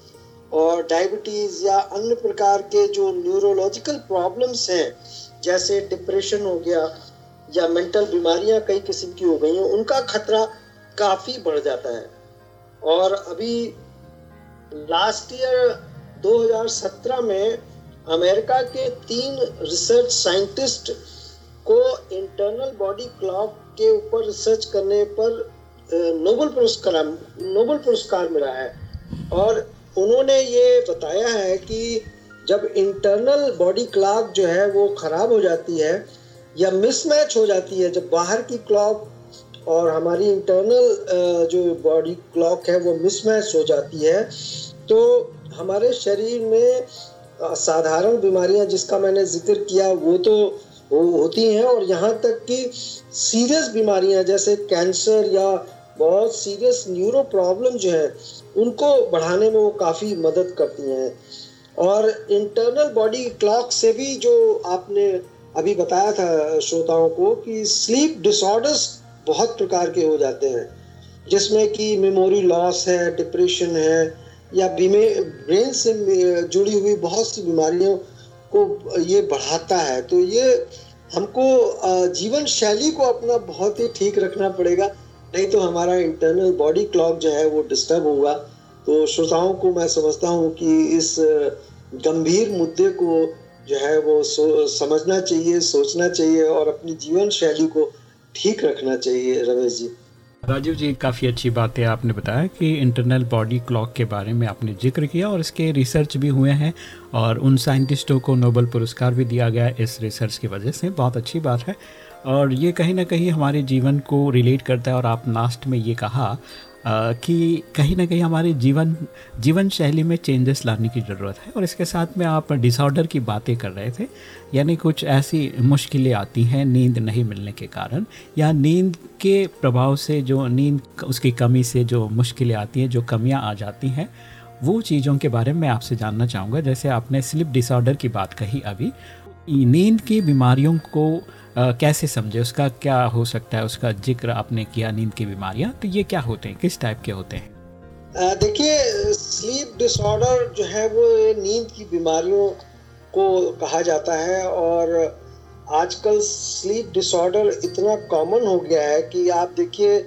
[SPEAKER 4] और डायबिटीज़ या अन्य प्रकार के जो न्यूरोलॉजिकल प्रॉब्लम्स हैं, जैसे डिप्रेशन हो गया या मेंटल बीमारियाँ कई किस्म की हो गई हैं, उनका खतरा काफ़ी बढ़ जाता है। और अभी लास्ट ईयर 2017 में अमेरिका के तीन रिसर्च साइंटिस्ट को इंटरनल बॉडी क्लॉक के ऊपर रिसर्च करने पर नोबल पुरस्कार नोबल पुरस्कार मिला है। और उन्होंने ये बताया है कि जब इंटरनल बॉडी क्लॉक जो है वो ख़राब हो जाती है या मिसमैच हो जाती है, जब बाहर की क्लॉक और हमारी इंटरनल जो बॉडी क्लॉक है वो मिसमैच हो जाती है तो हमारे शरीर में साधारण बीमारियाँ जिसका मैंने ज़िक्र किया, वो तो वो होती हैं। और यहाँ तक कि सीरियस बीमारियाँ जैसे कैंसर या बहुत सीरियस न्यूरो प्रॉब्लम जो है, उनको बढ़ाने में वो काफ़ी मदद करती हैं। और इंटरनल बॉडी क्लॉक से भी जो आपने अभी बताया था श्रोताओं को कि स्लीप डिसऑर्डर्स बहुत प्रकार के हो जाते हैं, जिसमें कि मेमोरी लॉस है डिप्रेशन है, या बीमे ब्रेन से जुड़ी हुई बहुत सी बीमारियों को ये बढ़ाता है। तो ये हमको जीवन शैली को अपना बहुत ही ठीक रखना पड़ेगा। नहीं तो हमारा इंटरनल बॉडी क्लॉक जो है वो डिस्टर्ब होगा। तो श्रोताओं को मैं समझता हूँ कि इस गंभीर मुद्दे को जो है वो समझना चाहिए, सोचना चाहिए और अपनी जीवन शैली को ठीक रखना चाहिए, रमेश जी।
[SPEAKER 2] राजीव जी, काफ़ी अच्छी बात है आपने बताया कि इंटरनल बॉडी क्लॉक के बारे में आपने ज़िक्र किया और इसके रिसर्च भी हुए हैं और उन साइंटिस्टों को नोबल पुरस्कार भी दिया गया इस रिसर्च की वजह से बहुत अच्छी बात है। और ये कहीं ना कहीं हमारे जीवन को रिलेट करता है और आप लास्ट में ये कहा कि कहीं ना कहीं हमारे जीवन जीवन शैली में चेंजेस लाने की ज़रूरत है और इसके साथ में आप डिसऑर्डर की बातें कर रहे थे, यानी कुछ ऐसी मुश्किलें आती हैं नींद नहीं मिलने के कारण, या नींद के प्रभाव से जो नींद, उसकी कमी से जो मुश्किलें आती हैं, जो कमियाँ आ जाती हैं, वो चीज़ों के बारे मैं आपसे जानना चाहूँगा। जैसे आपने स्लिप डिसऑर्डर की बात कही अभी, नींद की बीमारियों को अ, कैसे समझे? उसका क्या हो सकता है? उसका ज़िक्र आपने किया नींद की बीमारियाँ तो ये क्या होते हैं? किस टाइप के होते हैं?
[SPEAKER 4] देखिए स्लीप डिसऑर्डर जो है वो नींद की बीमारियों को कहा जाता है और आजकल स्लीप डिसऑर्डर इतना कॉमन हो गया है कि आप देखिए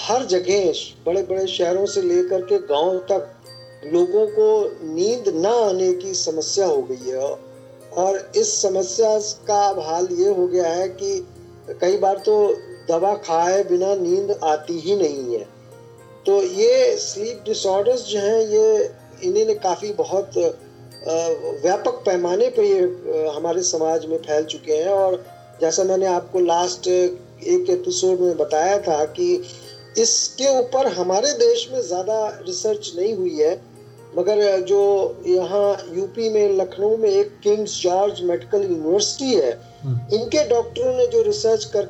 [SPEAKER 4] हर जगह बड़े बड़े शहरों से लेकर के गाँव तक लोगों को नींद ना आने की समस्या हो गई है। और इस समस्या का अब हाल ये हो गया है कि कई बार तो दवा खाए बिना नींद आती ही नहीं है। तो ये स्लीप डिसऑर्डर्स जो हैं, ये इन्हें काफ़ी बहुत व्यापक पैमाने पे ये हमारे समाज में फैल चुके हैं। और जैसा मैंने आपको लास्ट एक एपिसोड में बताया था कि इसके ऊपर हमारे देश में ज़्यादा रिसर्च नहीं हुई है। मगर जो यहाँ यूपी में लखनऊ में एक किंग्स जॉर्ज मेडिकल यूनिवर्सिटी है इनके डॉक्टरों ने जो रिसर्च कर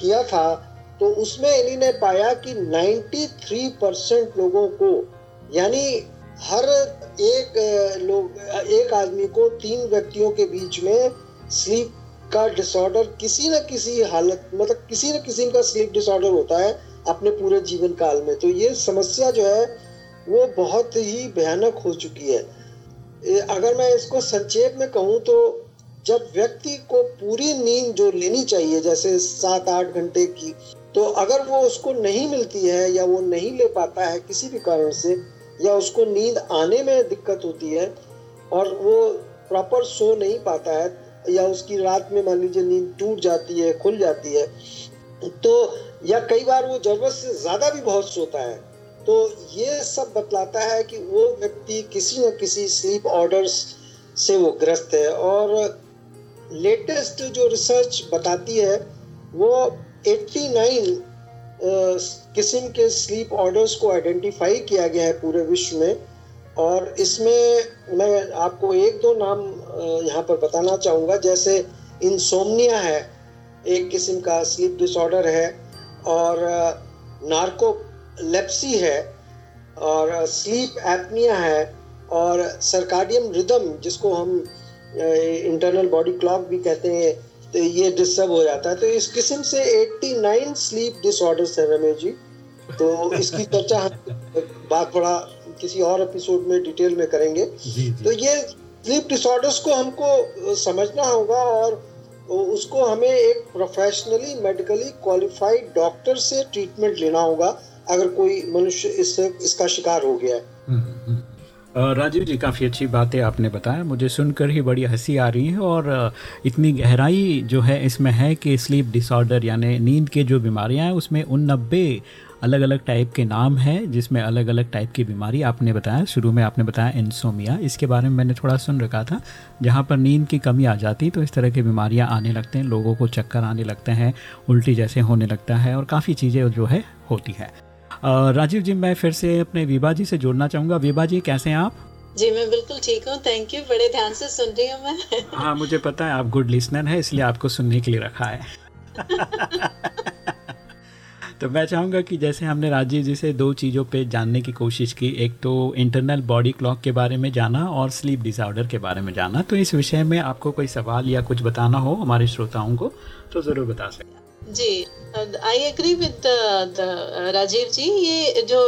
[SPEAKER 4] किया था तो उसमें इन्हीं ने पाया कि 93 परसेंट लोगों को यानी हर एक लोग एक आदमी को तीन व्यक्तियों के बीच में स्लीप का डिसऑर्डर किसी न किसी हालत मतलब किसी न किसी का स्लीप डिसऑर्डर होता है अपने पूरे जीवन काल में। तो ये समस्या जो है वो बहुत ही भयानक हो चुकी है। अगर मैं इसको संक्षेप में कहूँ तो जब व्यक्ति को पूरी नींद जो लेनी चाहिए, जैसे सात आठ घंटे की तो अगर वो उसको नहीं मिलती है या वो नहीं ले पाता है किसी भी कारण से, या उसको नींद आने में दिक्कत होती है और वो प्रॉपर सो नहीं पाता है, या उसकी रात में मान लीजिए नींद टूट जाती है, खुल जाती है तो या कई बार वो ज़रूरत से ज़्यादा भी बहुत सोता है तो ये सब बतलाता है कि वो व्यक्ति किसी न किसी स्लीप ऑर्डर्स से वो ग्रस्त है और लेटेस्ट जो रिसर्च बताती है वो 89 अ, किस्म के स्लीप ऑर्डर्स को आइडेंटिफाई किया गया है पूरे विश्व में। और इसमें मैं आपको एक दो नाम यहाँ पर बताना चाहूँगा। जैसे इंसोमनिया है एक किस्म का स्लीप डिसऑर्डर है और नार्कोलेप्सी है और स्लीप एपनिया है और सर्काडियम रिदम जिसको हम इंटरनल बॉडी क्लॉक भी कहते हैं तो ये डिस्टर्ब हो जाता है। तो इस किस्म से 89 स्लीप डिसऑर्डर्स है रमेश जी। तो इसकी चर्चा हम बात बड़ा किसी और एपिसोड में डिटेल में करेंगे।
[SPEAKER 2] जी, जी।
[SPEAKER 4] तो ये स्लीप डिसऑर्डर्स को हमको समझना होगा और उसको हमें एक प्रोफेशनली मेडिकली क्वालिफाइड डॉक्टर से ट्रीटमेंट लेना होगा। अगर कोई मनुष्य इस, इसका शिकार हो गया है।
[SPEAKER 2] राजीव जी, काफ़ी अच्छी बातें आपने बताया। मुझे सुनकर ही बड़ी हँसी आ रही है और इतनी गहराई जो है इसमें है कि स्लीप डिसऑर्डर यानी नींद के जो बीमारियाँ हैं, उसमें उन नब्बे अलग अलग टाइप के नाम हैं, जिसमें अलग अलग टाइप की बीमारी आपने बताया। शुरू में आपने बताया इंसोमिया इसके बारे में मैंने थोड़ा सुन रखा था, जहाँ पर नींद की कमी आ जाती तो इस तरह की बीमारियाँ आने लगते हैं, लोगों को चक्कर आने लगते हैं, उल्टी जैसे होने लगता है और काफ़ी चीज़ें जो है होती है। राजीव जी मैं फिर से अपने विभा जी से जोड़ना चाहूँगा। विभा जी कैसे हैं आप?
[SPEAKER 3] जी मैं बिल्कुल ठीक हूँ। थैंक यू बड़े ध्यान से सुन रही हूँ मैं।
[SPEAKER 2] हाँ मुझे पता है आप गुड लिसनर है इसलिए आपको सुनने के लिए रखा है। तो मैं चाहूँगा कि जैसे हमने राजीव जी से दो चीज़ों पे जानने की कोशिश की एक तो इंटरनल बॉडी क्लॉक के बारे में जाना और स्लीप डिसऑर्डर के बारे में जाना। तो इस विषय में आपको कोई सवाल या कुछ बताना हो हमारे श्रोताओं को तो ज़रूर बता सकते
[SPEAKER 3] जी I agree with Rajiv ji ये जो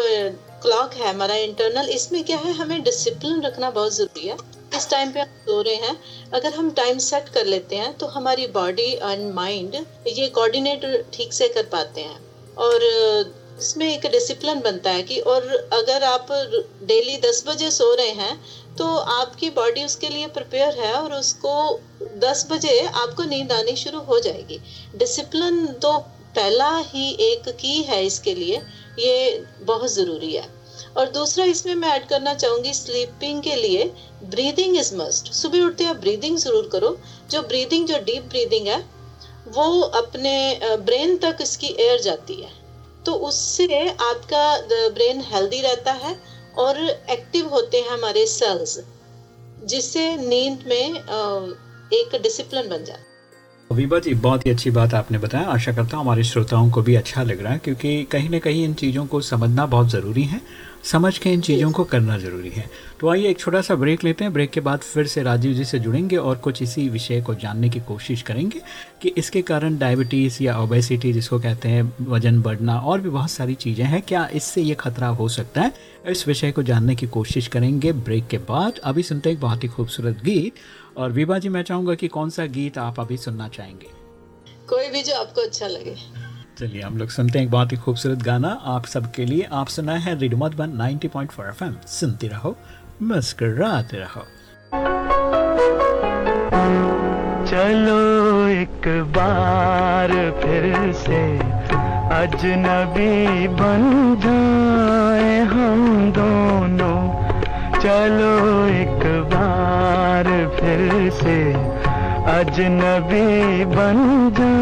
[SPEAKER 3] क्लॉक है हमारा इंटरनल इसमें क्या है, हमें डिसिप्लिन रखना बहुत ज़रूरी है। इस टाइम पे हम सो रहे हैं, अगर हम टाइम सेट कर लेते हैं तो हमारी बॉडी एंड माइंड ये कोऑर्डिनेट ठीक से कर पाते हैं। और इसमें एक डिसिप्लिन बनता है कि और अगर आप डेली दस बजे सो रहे हैं तो आपकी बॉडी उसके लिए प्रिपेयर है और उसको दस बजे आपको नींद आनी शुरू हो जाएगी। डिसिप्लिन तो पहला ही एक की है इसके लिए, ये बहुत ज़रूरी है। और दूसरा इसमें मैं ऐड करना चाहूँगी स्लीपिंग के लिए। ब्रीदिंग इज़ मस्ट सुबह उठते आप ब्रीदिंग ज़रूर करो। जो ब्रीदिंग जो डीप ब्रीदिंग है, वो अपने ब्रेन तक इसकी एयर जाती है। तो उससे आपका ब्रेन हेल्दी रहता है और एक्टिव होते हैं हमारे सेल्स जिससे नींद में एक डिसिप्लिन बन जाता है।
[SPEAKER 2] विभा जी बहुत ही अच्छी बात आपने बताया। आशा करता हूँ हमारे श्रोताओं को भी अच्छा लग रहा है, क्योंकि कहीं ना कहीं इन चीज़ों को समझना बहुत ज़रूरी है। समझ के इन चीज़ों को करना ज़रूरी है। तो आइए एक छोटा सा ब्रेक लेते हैं। ब्रेक के बाद फिर से राजीव जी से जुड़ेंगे और कुछ इसी विषय को जानने की कोशिश करेंगे कि इसके कारण डायबिटीज़ या ओबेसिटी जिसको कहते हैं, वज़न बढ़ना और भी बहुत सारी चीज़ें हैं। क्या इससे ये खतरा हो सकता है? इस विषय को जानने की कोशिश करेंगे। ब्रेक के बाद अभी सुनते एक बहुत ही खूबसूरत गीत। और विभा जी, मैं चाहूँगा कि कौन सा गीत आप अभी सुनना चाहेंगे?
[SPEAKER 3] कोई भी जो आपको अच्छा लगे।
[SPEAKER 2] चलिए हम लोग सुनते हैं एक बहुत ही खूबसूरत गाना आप सबके लिए। आप सुना है रेडियो मधुबन 90.4 एफएम। सुनते रहो, मुस्कुराते रहो।
[SPEAKER 7] चलो एक बार फिर से अजनबी बन जाए हम दोनों। चलो एक बार फिर से अजनबी बन जाए।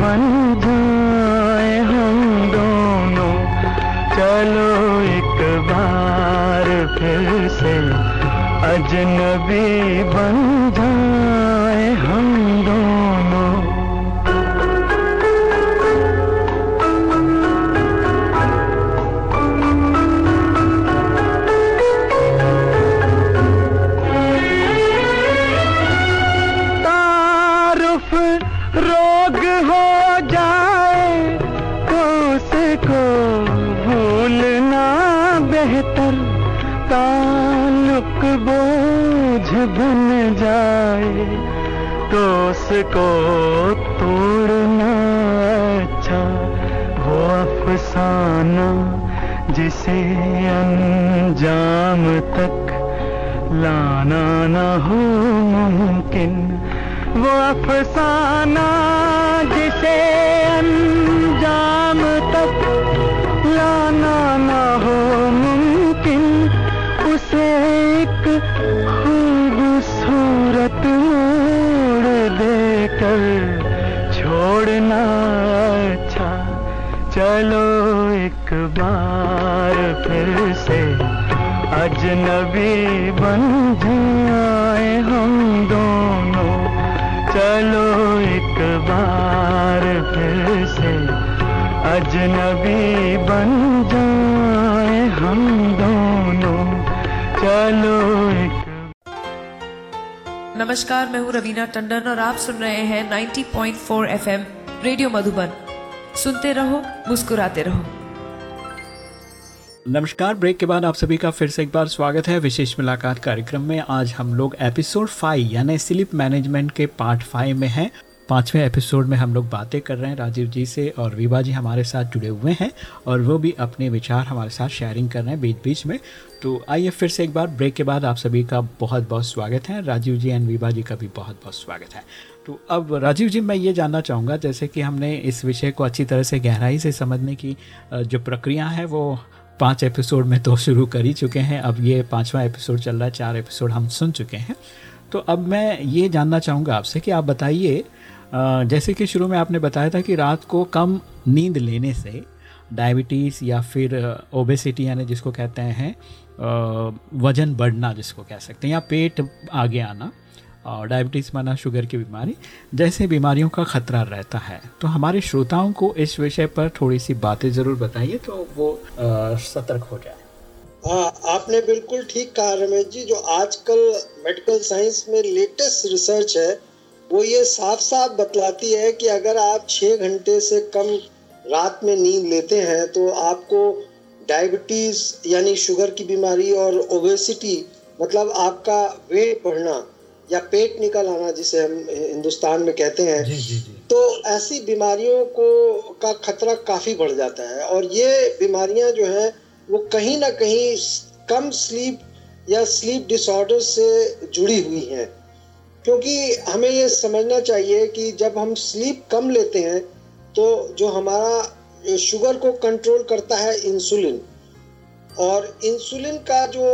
[SPEAKER 7] बन उसको तोड़ना अच्छा वो अफसाना जिसे अंजाम तक लाना ना हो मुमकिन, वो अफसाना जिसे अजनबी बन जाए हम दोनों। चलो एक बार फिर से अजनबी बन जाए हम दोनों। चलो एक
[SPEAKER 1] नमस्कार, मैं हूँ रवीना टंडन और आप सुन रहे हैं 90.4 एफएम रेडियो मधुबन। सुनते रहो, मुस्कुराते रहो।
[SPEAKER 2] नमस्कार, ब्रेक के बाद आप सभी का फिर से एक बार स्वागत है विशेष मुलाकात कार्यक्रम में। आज हम लोग एपिसोड फाइव यानी स्लिप मैनेजमेंट के पार्ट फाइव में हैं। पाँचवें एपिसोड में हम लोग बातें कर रहे हैं राजीव जी से और विभा जी हमारे साथ जुड़े हुए हैं और वो भी अपने विचार हमारे साथ शेयरिंग कर रहे हैं बीच बीच में। तो आइए फिर से एक बार, ब्रेक के बाद आप सभी का बहुत बहुत स्वागत है। राजीव जी एंड विभा जी का भी बहुत बहुत स्वागत है। तो अब राजीव जी, मैं ये जानना चाहूँगा, जैसे कि हमने इस विषय को अच्छी तरह से गहराई से समझने की जो प्रक्रिया है, वो पाँच एपिसोड में तो शुरू कर ही चुके हैं। अब ये पांचवा एपिसोड चल रहा है, चार एपिसोड हम सुन चुके हैं। तो अब मैं ये जानना चाहूँगा आपसे कि आप बताइए जैसे कि शुरू में आपने बताया था कि रात को कम नींद लेने से डायबिटीज़ या फिर ओबेसिटी यानी जिसको कहते हैं वज़न बढ़ना जिसको कह सकते हैं, या पेट आगे आना और डायबिटीज़ माना शुगर की बीमारी, जैसे बीमारियों का खतरा रहता है। तो हमारे श्रोताओं को इस विषय पर थोड़ी सी बातें ज़रूर बताइए तो वो सतर्क हो जाए।
[SPEAKER 4] हाँ आपने बिल्कुल ठीक कहा रमेश जी, जो आजकल मेडिकल साइंस में लेटेस्ट रिसर्च है, वो ये साफ़ साफ़ बतलाती है कि अगर आप छः घंटे से कम रात में नींद लेते हैं तो आपको डायबिटीज़ यानी शुगर की बीमारी और ओबेसिटी मतलब आपका वेट बढ़ना या पेट निकल आना जिसे हम हिंदुस्तान में कहते हैं
[SPEAKER 2] जी जी जी।
[SPEAKER 4] तो ऐसी बीमारियों को का खतरा काफ़ी बढ़ जाता है। और ये बीमारियाँ जो हैं वो कहीं ना कहीं कम स्लीप या स्लीप डिसऑर्डर से जुड़ी हुई हैं। क्योंकि हमें ये समझना चाहिए कि जब हम स्लीप कम लेते हैं तो जो हमारा शुगर को कंट्रोल करता है इंसुलिन और इंसुलिन का जो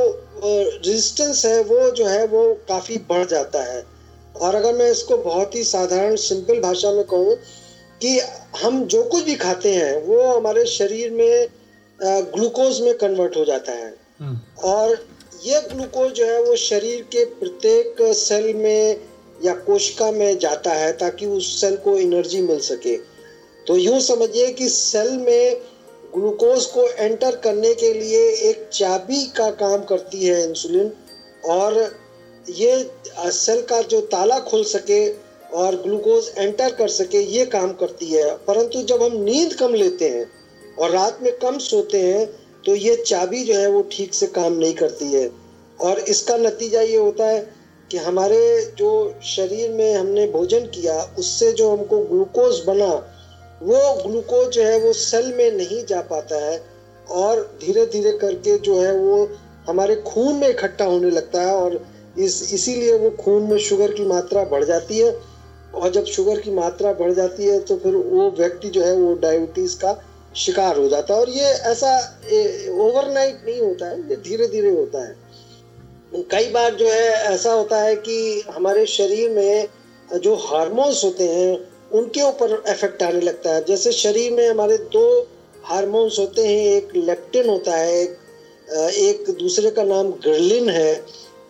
[SPEAKER 4] रेजिस्टेंस है वो जो है वो काफ़ी बढ़ जाता है। और अगर मैं इसको बहुत ही साधारण सिंपल भाषा में कहूँ कि हम जो कुछ भी खाते हैं वो हमारे शरीर में ग्लूकोज में कन्वर्ट हो जाता है। और ये ग्लूकोज जो है वो शरीर के प्रत्येक सेल में या कोशिका में जाता है ताकि उस सेल को एनर्जी मिल सके। तो यूँ समझिए कि सेल में ग्लूकोज को एंटर करने के लिए एक चाबी का काम करती है इंसुलिन, और ये सेल का जो ताला खोल सके और ग्लूकोज एंटर कर सके, ये काम करती है। परंतु जब हम नींद कम लेते हैं और रात में कम सोते हैं तो ये चाबी जो है वो ठीक से काम नहीं करती है। और इसका नतीजा ये होता है कि हमारे जो शरीर में हमने भोजन किया, उससे जो हमको ग्लूकोज बना वो ग्लूकोज जो है वो सेल में नहीं जा पाता है और धीरे धीरे करके जो है वो हमारे खून में इकट्ठा होने लगता है और इस, इसीलिए वो खून में शुगर की मात्रा बढ़ जाती है। और जब शुगर की मात्रा बढ़ जाती है तो फिर वो व्यक्ति जो है वो डायबिटीज़ का शिकार हो जाता है और ये ऐसा ओवरनाइट नहीं होता है, ये धीरे धीरे होता है। कई बार जो है ऐसा होता है कि हमारे शरीर में जो हार्मोन्स होते हैं उनके ऊपर इफ़ेक्ट आने लगता है। जैसे शरीर में हमारे दो हार्मोन्स होते हैं एक लेप्टिन होता है एक, एक दूसरे का नाम ग्रलिन है।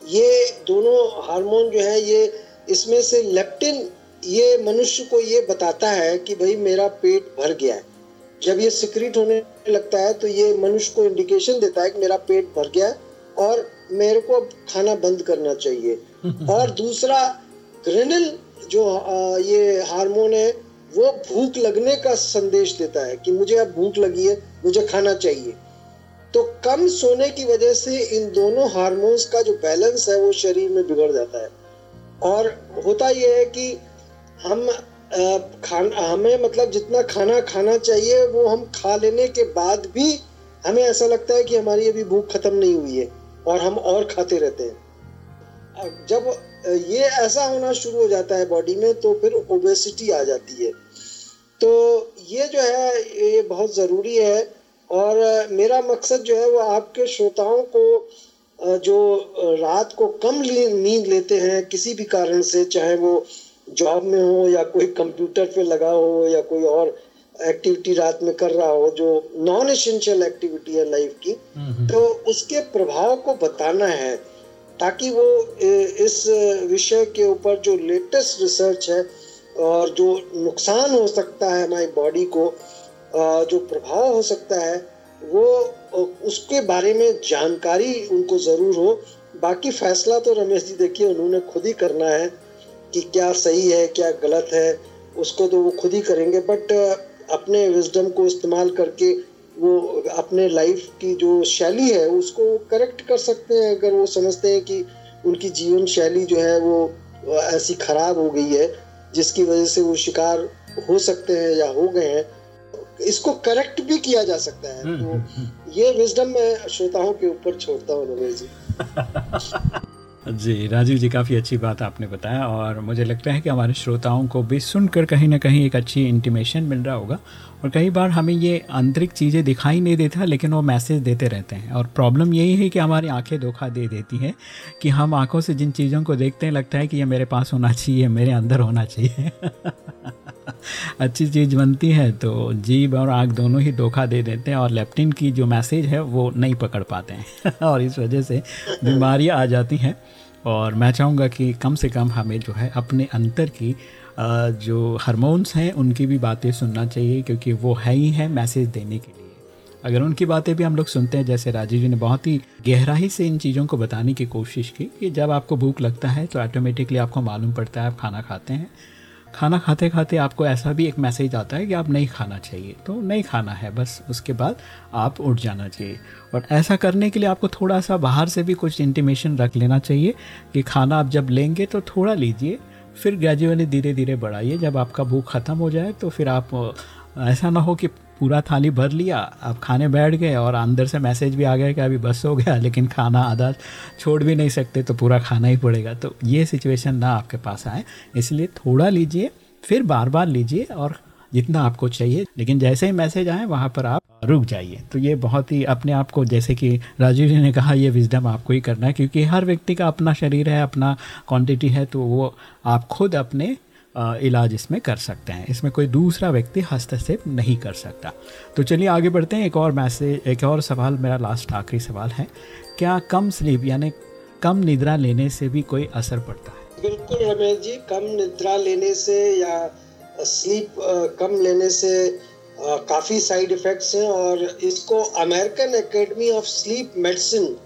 [SPEAKER 4] ये दोनों हार्मोन जो है ये इसमें से लेप्टिन ये मनुष्य को ये बताता है कि भाई मेरा पेट भर गया है। जब ये सिक्रिट होने लगता है तो ये मनुष्य को इंडिकेशन देता है कि मेरा पेट भर गया है और मेरे को अब खाना बंद करना चाहिए। और दूसरा ग्रेनिल जो ये हार्मोन है, वो भूख लगने का संदेश देता है कि मुझे अब भूख लगी है, मुझे खाना चाहिए। तो कम सोने की वजह से इन दोनों हार्मोन्स का जो बैलेंस है, वो शरीर में बिगड़ जाता है। और होता यह है कि हम खान, हमें मतलब जितना खाना खाना चाहिए, वो हम खा लेने के बाद भी हमें ऐसा लगता है कि हमारी अभी भूख खत्म नहीं हुई है और हम और खाते रहते हैं। जब ये ऐसा होना शुरू हो जाता है बॉडी में तो फिर ओबेसिटी आ जाती है। तो ये जो है ये बहुत ज़रूरी है। और मेरा मकसद जो है वो आपके श्रोताओं को जो रात को कम नींद लेते हैं किसी भी कारण से चाहे वो जॉब में हो या कोई कंप्यूटर पे लगा हो या कोई और एक्टिविटी रात में कर रहा हो जो नॉन एसेंशियल एक्टिविटी है लाइफ की तो उसके प्रभाव को बताना है। ताकि वो इस विषय के ऊपर जो लेटेस्ट रिसर्च है और जो नुकसान हो सकता है हमारी बॉडी को जो प्रभाव हो सकता है, वो उसके बारे में जानकारी उनको ज़रूर हो। बाकी फैसला तो रमेश जी देखिए, उन्होंने खुद ही करना है कि क्या सही है, क्या गलत है, उसको तो वो खुद ही करेंगे। बट अपने विजडम को इस्तेमाल करके वो अपने लाइफ की जो शैली है उसको करेक्ट कर सकते हैं अगर वो समझते हैं कि उनकी जीवन शैली जो है वो ऐसी खराब हो गई है जिसकी वजह से वो शिकार हो सकते हैं या हो गए हैं। इसको करेक्ट भी किया जा सकता है।
[SPEAKER 2] हम्म,
[SPEAKER 4] तो ये विजडम मैं श्रोताओं के ऊपर छोड़ता हूँ रमेश जी।
[SPEAKER 2] जी, राजीव जी, काफ़ी अच्छी बात आपने बताया और मुझे लगता है कि हमारे श्रोताओं को भी सुनकर कहीं ना कहीं एक अच्छी इंटीमेशन मिल रहा होगा। और कई बार हमें ये आंतरिक चीज़ें दिखाई नहीं देता, लेकिन वो मैसेज देते रहते हैं। और प्रॉब्लम यही है कि हमारी आँखें धोखा दे देती हैं कि हम आँखों से जिन चीज़ों को देखते हैं, लगता है कि ये मेरे पास होना चाहिए, मेरे अंदर होना चाहिए। अच्छी चीज़ बनती है तो जीभ और आँख दोनों ही धोखा दे देते हैं और लेप्टिन की जो मैसेज है, वो नहीं पकड़ पाते हैं। और इस वजह से बीमारियाँ आ जाती हैं। और मैं चाहूँगा कि कम से कम हमें जो है, अपने अंतर की जो हार्मोन्स हैं, उनकी भी बातें सुनना चाहिए, क्योंकि वो है ही है मैसेज देने के लिए। अगर उनकी बातें भी हम लोग सुनते हैं, जैसे राजीव जी ने बहुत ही गहराई से इन चीज़ों को बताने की कोशिश की, कि जब आपको भूख लगता है तो ऑटोमेटिकली आपको मालूम पड़ता है, आप खाना खाते हैं। खाना खाते खाते आपको ऐसा भी एक मैसेज आता है कि आप नहीं खाना चाहिए। तो नहीं खाना है, बस उसके बाद आप उठ जाना चाहिए। और ऐसा करने के लिए आपको थोड़ा सा बाहर से भी कुछ इंटीमेशन रख लेना चाहिए कि खाना आप जब लेंगे तो थोड़ा लीजिए, फिर ग्रेजुअली धीरे धीरे बढ़ाइए। जब आपका भूख ख़त्म हो जाए तो फिर आप, ऐसा ना हो कि पूरा थाली भर लिया आप खाने बैठ गए और अंदर से मैसेज भी आ गया कि अभी बस हो गया, लेकिन खाना आधा छोड़ भी नहीं सकते तो पूरा खाना ही पड़ेगा। तो ये सिचुएशन ना आपके पास आए, इसलिए थोड़ा लीजिए, फिर बार बार लीजिए और जितना आपको चाहिए। लेकिन जैसे ही मैसेज आए, वहाँ पर आप रुक जाइए। तो ये बहुत ही अपने आप को, जैसे कि राजीव जी ने कहा, ये विजडम आपको ही करना है, क्योंकि हर व्यक्ति का अपना शरीर है, अपना क्वांटिटी है तो वो आप खुद अपने इलाज इसमें कर सकते हैं। इसमें कोई दूसरा व्यक्ति हस्तक्षेप नहीं कर सकता। तो चलिए आगे बढ़ते हैं। एक और मैसेज, एक और सवाल, मेरा लास्ट आखिरी सवाल है। क्या कम स्लीप यानी कम निद्रा लेने से भी कोई असर पड़ता है?
[SPEAKER 4] बिल्कुल रमेश जी, कम निद्रा लेने से या स्लीप कम लेने से काफ़ी साइड इफेक्ट्स हैं और इसको American Academy of Sleep Medicine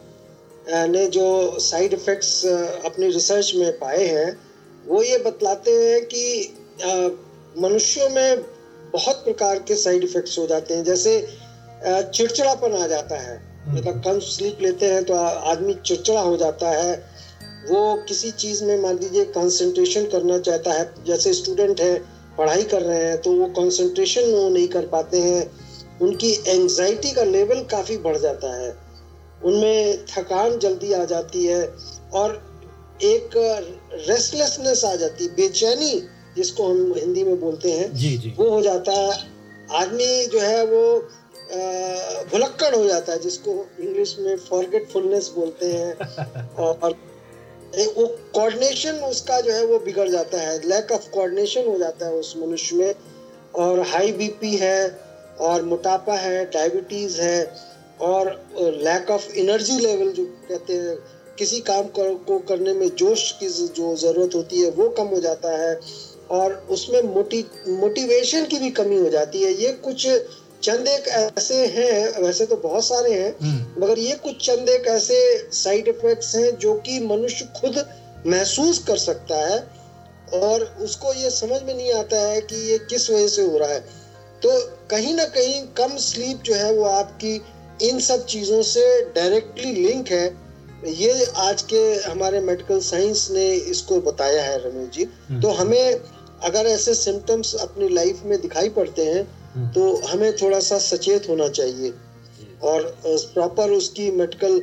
[SPEAKER 4] ने जो साइड इफेक्ट्स अपनी रिसर्च में पाए हैं वो ये बतलाते हैं कि मनुष्यों में बहुत प्रकार के साइड इफेक्ट्स हो जाते हैं। जैसे चिड़चिड़ापन आ जाता है। मतलब कम स्लीप लेते हैं तो आदमी चिड़चिड़ा हो जाता है। वो किसी चीज़ में मान लीजिए कंसंट्रेशन करना चाहता है। जैसे स्टूडेंट है पढ़ाई कर रहे हैं तो वो कंसंट्रेशन वो नहीं कर पाते हैं। उनकी एंजाइटी का लेवल काफ़ी बढ़ जाता है। उनमें थकान जल्दी आ जाती है। और एक रेस्टलेसनेस आ जाती है बेचैनी जिसको हम हिंदी में बोलते हैं
[SPEAKER 2] जी जी।
[SPEAKER 4] वो हो जाता है। आदमी जो है वो भुलक्कड़ हो जाता है जिसको इंग्लिश में फॉरगेटफुलनेस बोलते हैं। और वो कोऑर्डिनेशन उसका जो है वो बिगड़ जाता है। लैक ऑफ़ कोऑर्डिनेशन हो जाता है उस मनुष्य में। और हाई बीपी है और मोटापा है डायबिटीज़ है और लैक ऑफ़ एनर्जी लेवल जो कहते हैं किसी काम को करने में जोश की जो ज़रूरत होती है वो कम हो जाता है और उसमें मोटी मोटिवेशन की भी कमी हो जाती है। ये कुछ चंद एक ऐसे हैं वैसे तो बहुत सारे हैं मगर ये कुछ चंद एक ऐसे साइड इफेक्ट्स हैं जो कि मनुष्य खुद महसूस कर सकता है और उसको ये समझ में नहीं आता है कि ये किस वजह से हो रहा है। तो कहीं ना कहीं कम स्लीप जो है वो आपकी इन सब चीज़ों से डायरेक्टली लिंक है। ये आज के हमारे मेडिकल साइंस ने इसको बताया है रमेश जी। तो हमें अगर ऐसे सिम्टम्स अपनी लाइफ में दिखाई पड़ते हैं तो हमें थोड़ा सा सचेत होना चाहिए और प्रॉपर उसकी मेडिकल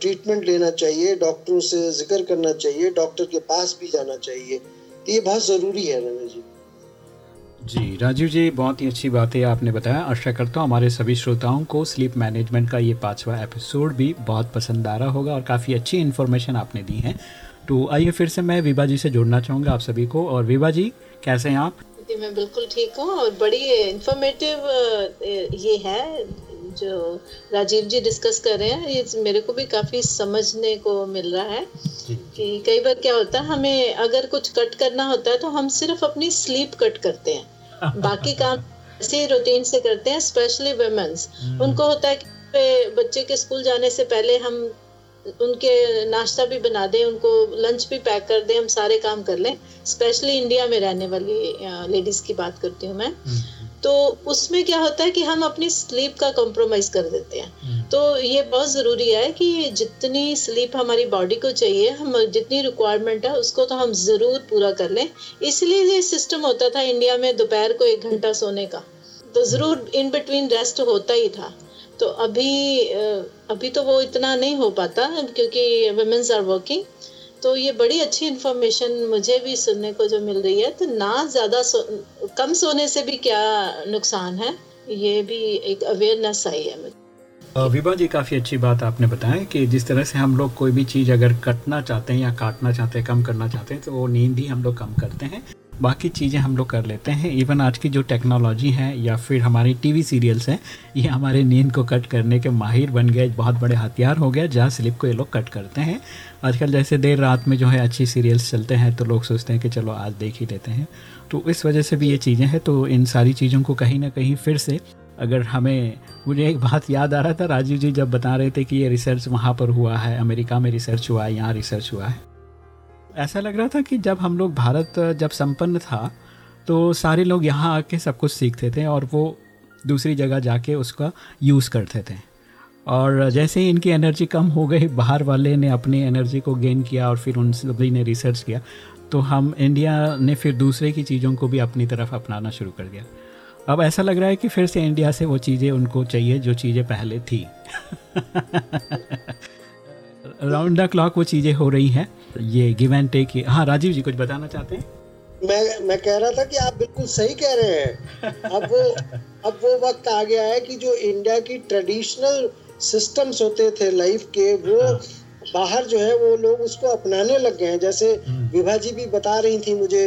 [SPEAKER 4] ट्रीटमेंट लेना चाहिए डॉक्टरों से ज़िक्र करना चाहिए डॉक्टर के पास भी जाना चाहिए। तो ये बहुत ज़रूरी है रमेश जी।
[SPEAKER 2] जी, राजीव जी, बहुत ही अच्छी बात है, आपने बताया। आशा करता हूँ हमारे सभी श्रोताओं को स्लीप मैनेजमेंट का ये पांचवा एपिसोड भी बहुत पसंद आ रहा होगा और काफ़ी अच्छी इन्फॉर्मेशन आपने दी है। तो आइए फिर से मैं विभा जी से जोड़ना चाहूँगा आप सभी को। और विभा जी, कैसे हैं आप?
[SPEAKER 3] जी, मैं बिल्कुल ठीक हूँ और बड़ी इन्फॉर्मेटिव ये है। जो राजीव जी डिस्कस कर रहे हैं ये मेरे को भी काफ़ी समझने को मिल रहा है कि कई बार क्या होता है हमें अगर कुछ कट करना होता है तो हम सिर्फ़ अपनी स्लीप कट करते हैं। बाकी काम इसी रूटीन से करते हैं स्पेशली वेमेंस उनको होता है कि बच्चे के स्कूल जाने से पहले हम उनके नाश्ता भी बना दें उनको लंच भी पैक कर दें हम सारे काम कर लें। स्पेशली इंडिया में रहने वाली लेडीज़ की बात करती हूँ मैं। तो उसमें क्या होता है कि हम अपनी स्लीप का कॉम्प्रोमाइज कर देते हैं। तो ये बहुत ज़रूरी है कि जितनी स्लीप हमारी बॉडी को चाहिए हम जितनी रिक्वायरमेंट है उसको तो हम ज़रूर पूरा कर लें। इसलिए ये सिस्टम होता था इंडिया में दोपहर को एक घंटा सोने का। तो ज़रूर इन बिटवीन रेस्ट होता ही था। तो अभी अभी तो वो इतना नहीं हो पाता क्योंकि वुमेन्स आर वर्किंग तो ये बड़ी अच्छी इन्फॉर्मेशन मुझे भी सुनने को जो मिल रही है तो ना ज़्यादा सो, कम सोने से भी क्या नुकसान है? ये भी एक अवेयरनेस आई है मुझे।
[SPEAKER 2] विभा जी काफ़ी अच्छी बात आपने बताया कि जिस तरह से हम लोग कोई भी चीज़ अगर कटना चाहते हैं या काटना चाहते हैं कम करना चाहते हैं तो वो नींद ही हम लोग कम करते हैं। बाकी चीज़ें हम लोग कर लेते हैं। इवन आज की जो टेक्नोलॉजी है या फिर हमारी टीवी सीरियल्स हैं, ये हमारे नींद को कट करने के माहिर बन गए, बहुत बड़े हथियार हो गया जहाँ स्लिप को ये लोग कट करते हैं। आजकल जैसे देर रात में जो है अच्छी सीरियल्स चलते हैं तो लोग सोचते हैं कि चलो आज देख ही लेते हैं। तो इस वजह से भी ये चीज़ें हैं तो इन सारी चीज़ों को कहीं ना कहीं फिर से अगर हमें, मुझे एक बात याद आ रहा था, राजीव जी जब बता रहे थे कि ये रिसर्च वहाँ पर हुआ है, अमेरिका में रिसर्च हुआ है, यहाँ रिसर्च हुआ है। ऐसा लग रहा था कि जब हम लोग भारत जब संपन्न था तो सारे लोग यहाँ आके सब कुछ सीखते थे और वो दूसरी जगह जाके उसका यूज़ करते थे। और जैसे ही इनकी एनर्जी कम हो गई, बाहर वाले ने अपनी एनर्जी को गेन किया और फिर उन सभी ने रिसर्च किया तो हम इंडिया ने फिर दूसरे की चीज़ों को भी अपनी तरफ़ अपनाना शुरू कर दिया। अब ऐसा लग रहा है कि फिर से इंडिया से वो चीज़ें उनको चाहिए, जो चीज़ें पहले थी। राउंड द क्लॉक वो चीज़ें हो रही हैं। ये गिव एंड टेक हाँ राजीव जी कुछ बताना चाहते हैं?
[SPEAKER 4] मैं मैं कह रहा था कि आप बिल्कुल सही कह रहे हैं। अब वो अब वो वक्त आ गया है कि जो इंडिया की ट्रेडिशनल सिस्टम्स होते थे लाइफ के वो बाहर जो है वो लोग उसको अपनाने लग गए हैं। जैसे विभा जी भी बता रही थी मुझे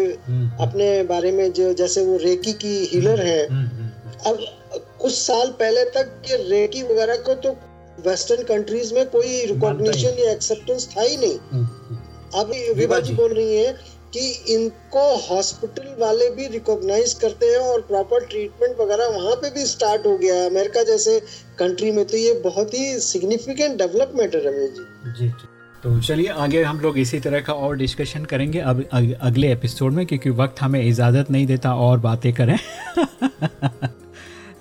[SPEAKER 4] अपने बारे में जो जैसे वो रेकी की हीलर है। अब कुछ साल पहले तक ये रेकी वगैरह को तो वेस्टर्न कंट्रीज़ में कोई रिकॉग्निशन या एक्सेप्टेंस था ही नहीं। अब विभा जी बोल रही हैं कि इनको हॉस्पिटल वाले भी रिकॉग्नाइज करते हैं और प्रॉपर ट्रीटमेंट वगैरह वहाँ पे भी स्टार्ट हो गया है। अमेरिका जैसे कंट्री में तो ये बहुत ही सिग्निफिकेंट डेवलपमेंट है रमेश जी।
[SPEAKER 2] जी जी। तो चलिए आगे हम लोग इसी तरह का और डिस्कशन करेंगे अब अग, अगले एपिसोड में क्योंकि वक्त हमें इजाज़त नहीं देता और बातें करें।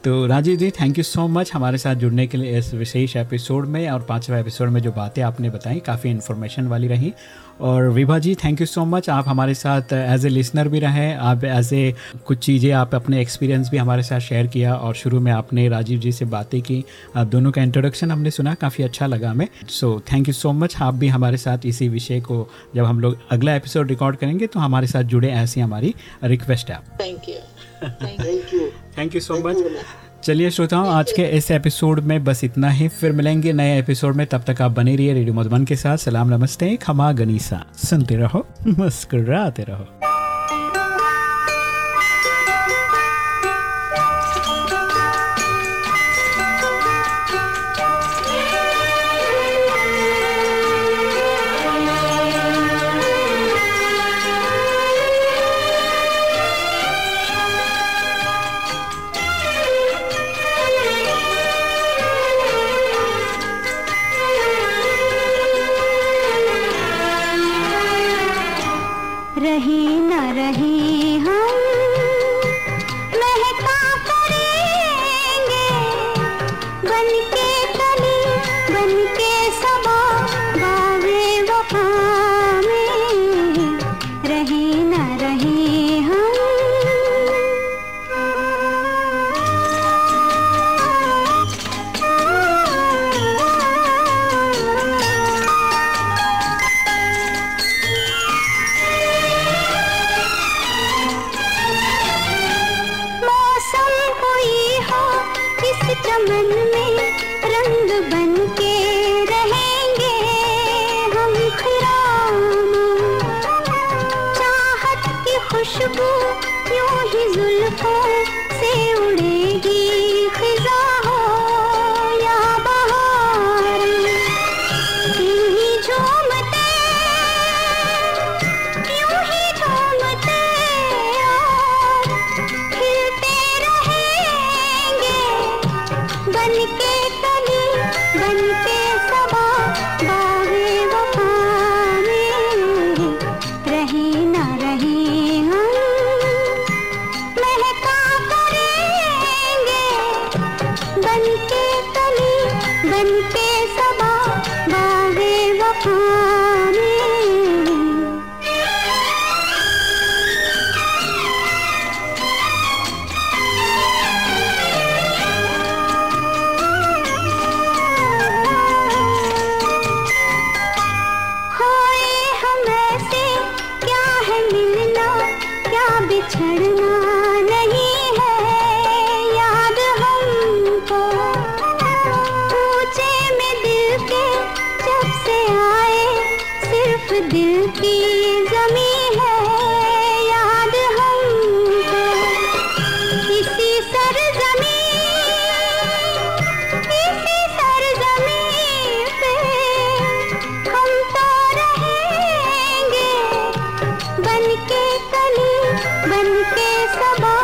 [SPEAKER 2] तो Rajiv ji thank you so much हमारे साथ जुड़ने के लिए इस विशेष एपिसोड में और पांचवा एपिसोड में जो बातें आपने बताई काफ़ी इन्फॉर्मेशन वाली रही। और Vibha ji thank you so much आप हमारे साथ एज ए लिसनर भी रहे आप एज ए कुछ चीज़ें आप अपने एक्सपीरियंस भी हमारे साथ शेयर किया और शुरू में आपने राजीव जी से बातें की। आप दोनों का इंट्रोडक्शन हमने सुना काफ़ी अच्छा लगा हमें। So thank you so much आप भी हमारे साथ इसी विषय को जब हम लोग अगला एपिसोड रिकॉर्ड करेंगे तो हमारे साथ जुड़े ऐसी हमारी रिक्वेस्ट है आप।
[SPEAKER 3] Thank you
[SPEAKER 4] thank you
[SPEAKER 2] thank you so much चलिए श्रोताओं आज के इस एपिसोड में बस इतना ही। फिर मिलेंगे नए एपिसोड में। तब तक आप बने रहिए रेडियो मधुबन के साथ। सलाम नमस्ते खमा गनीसा। सुनते रहो मुस्कुराते रहो
[SPEAKER 5] रहे। बन के सबा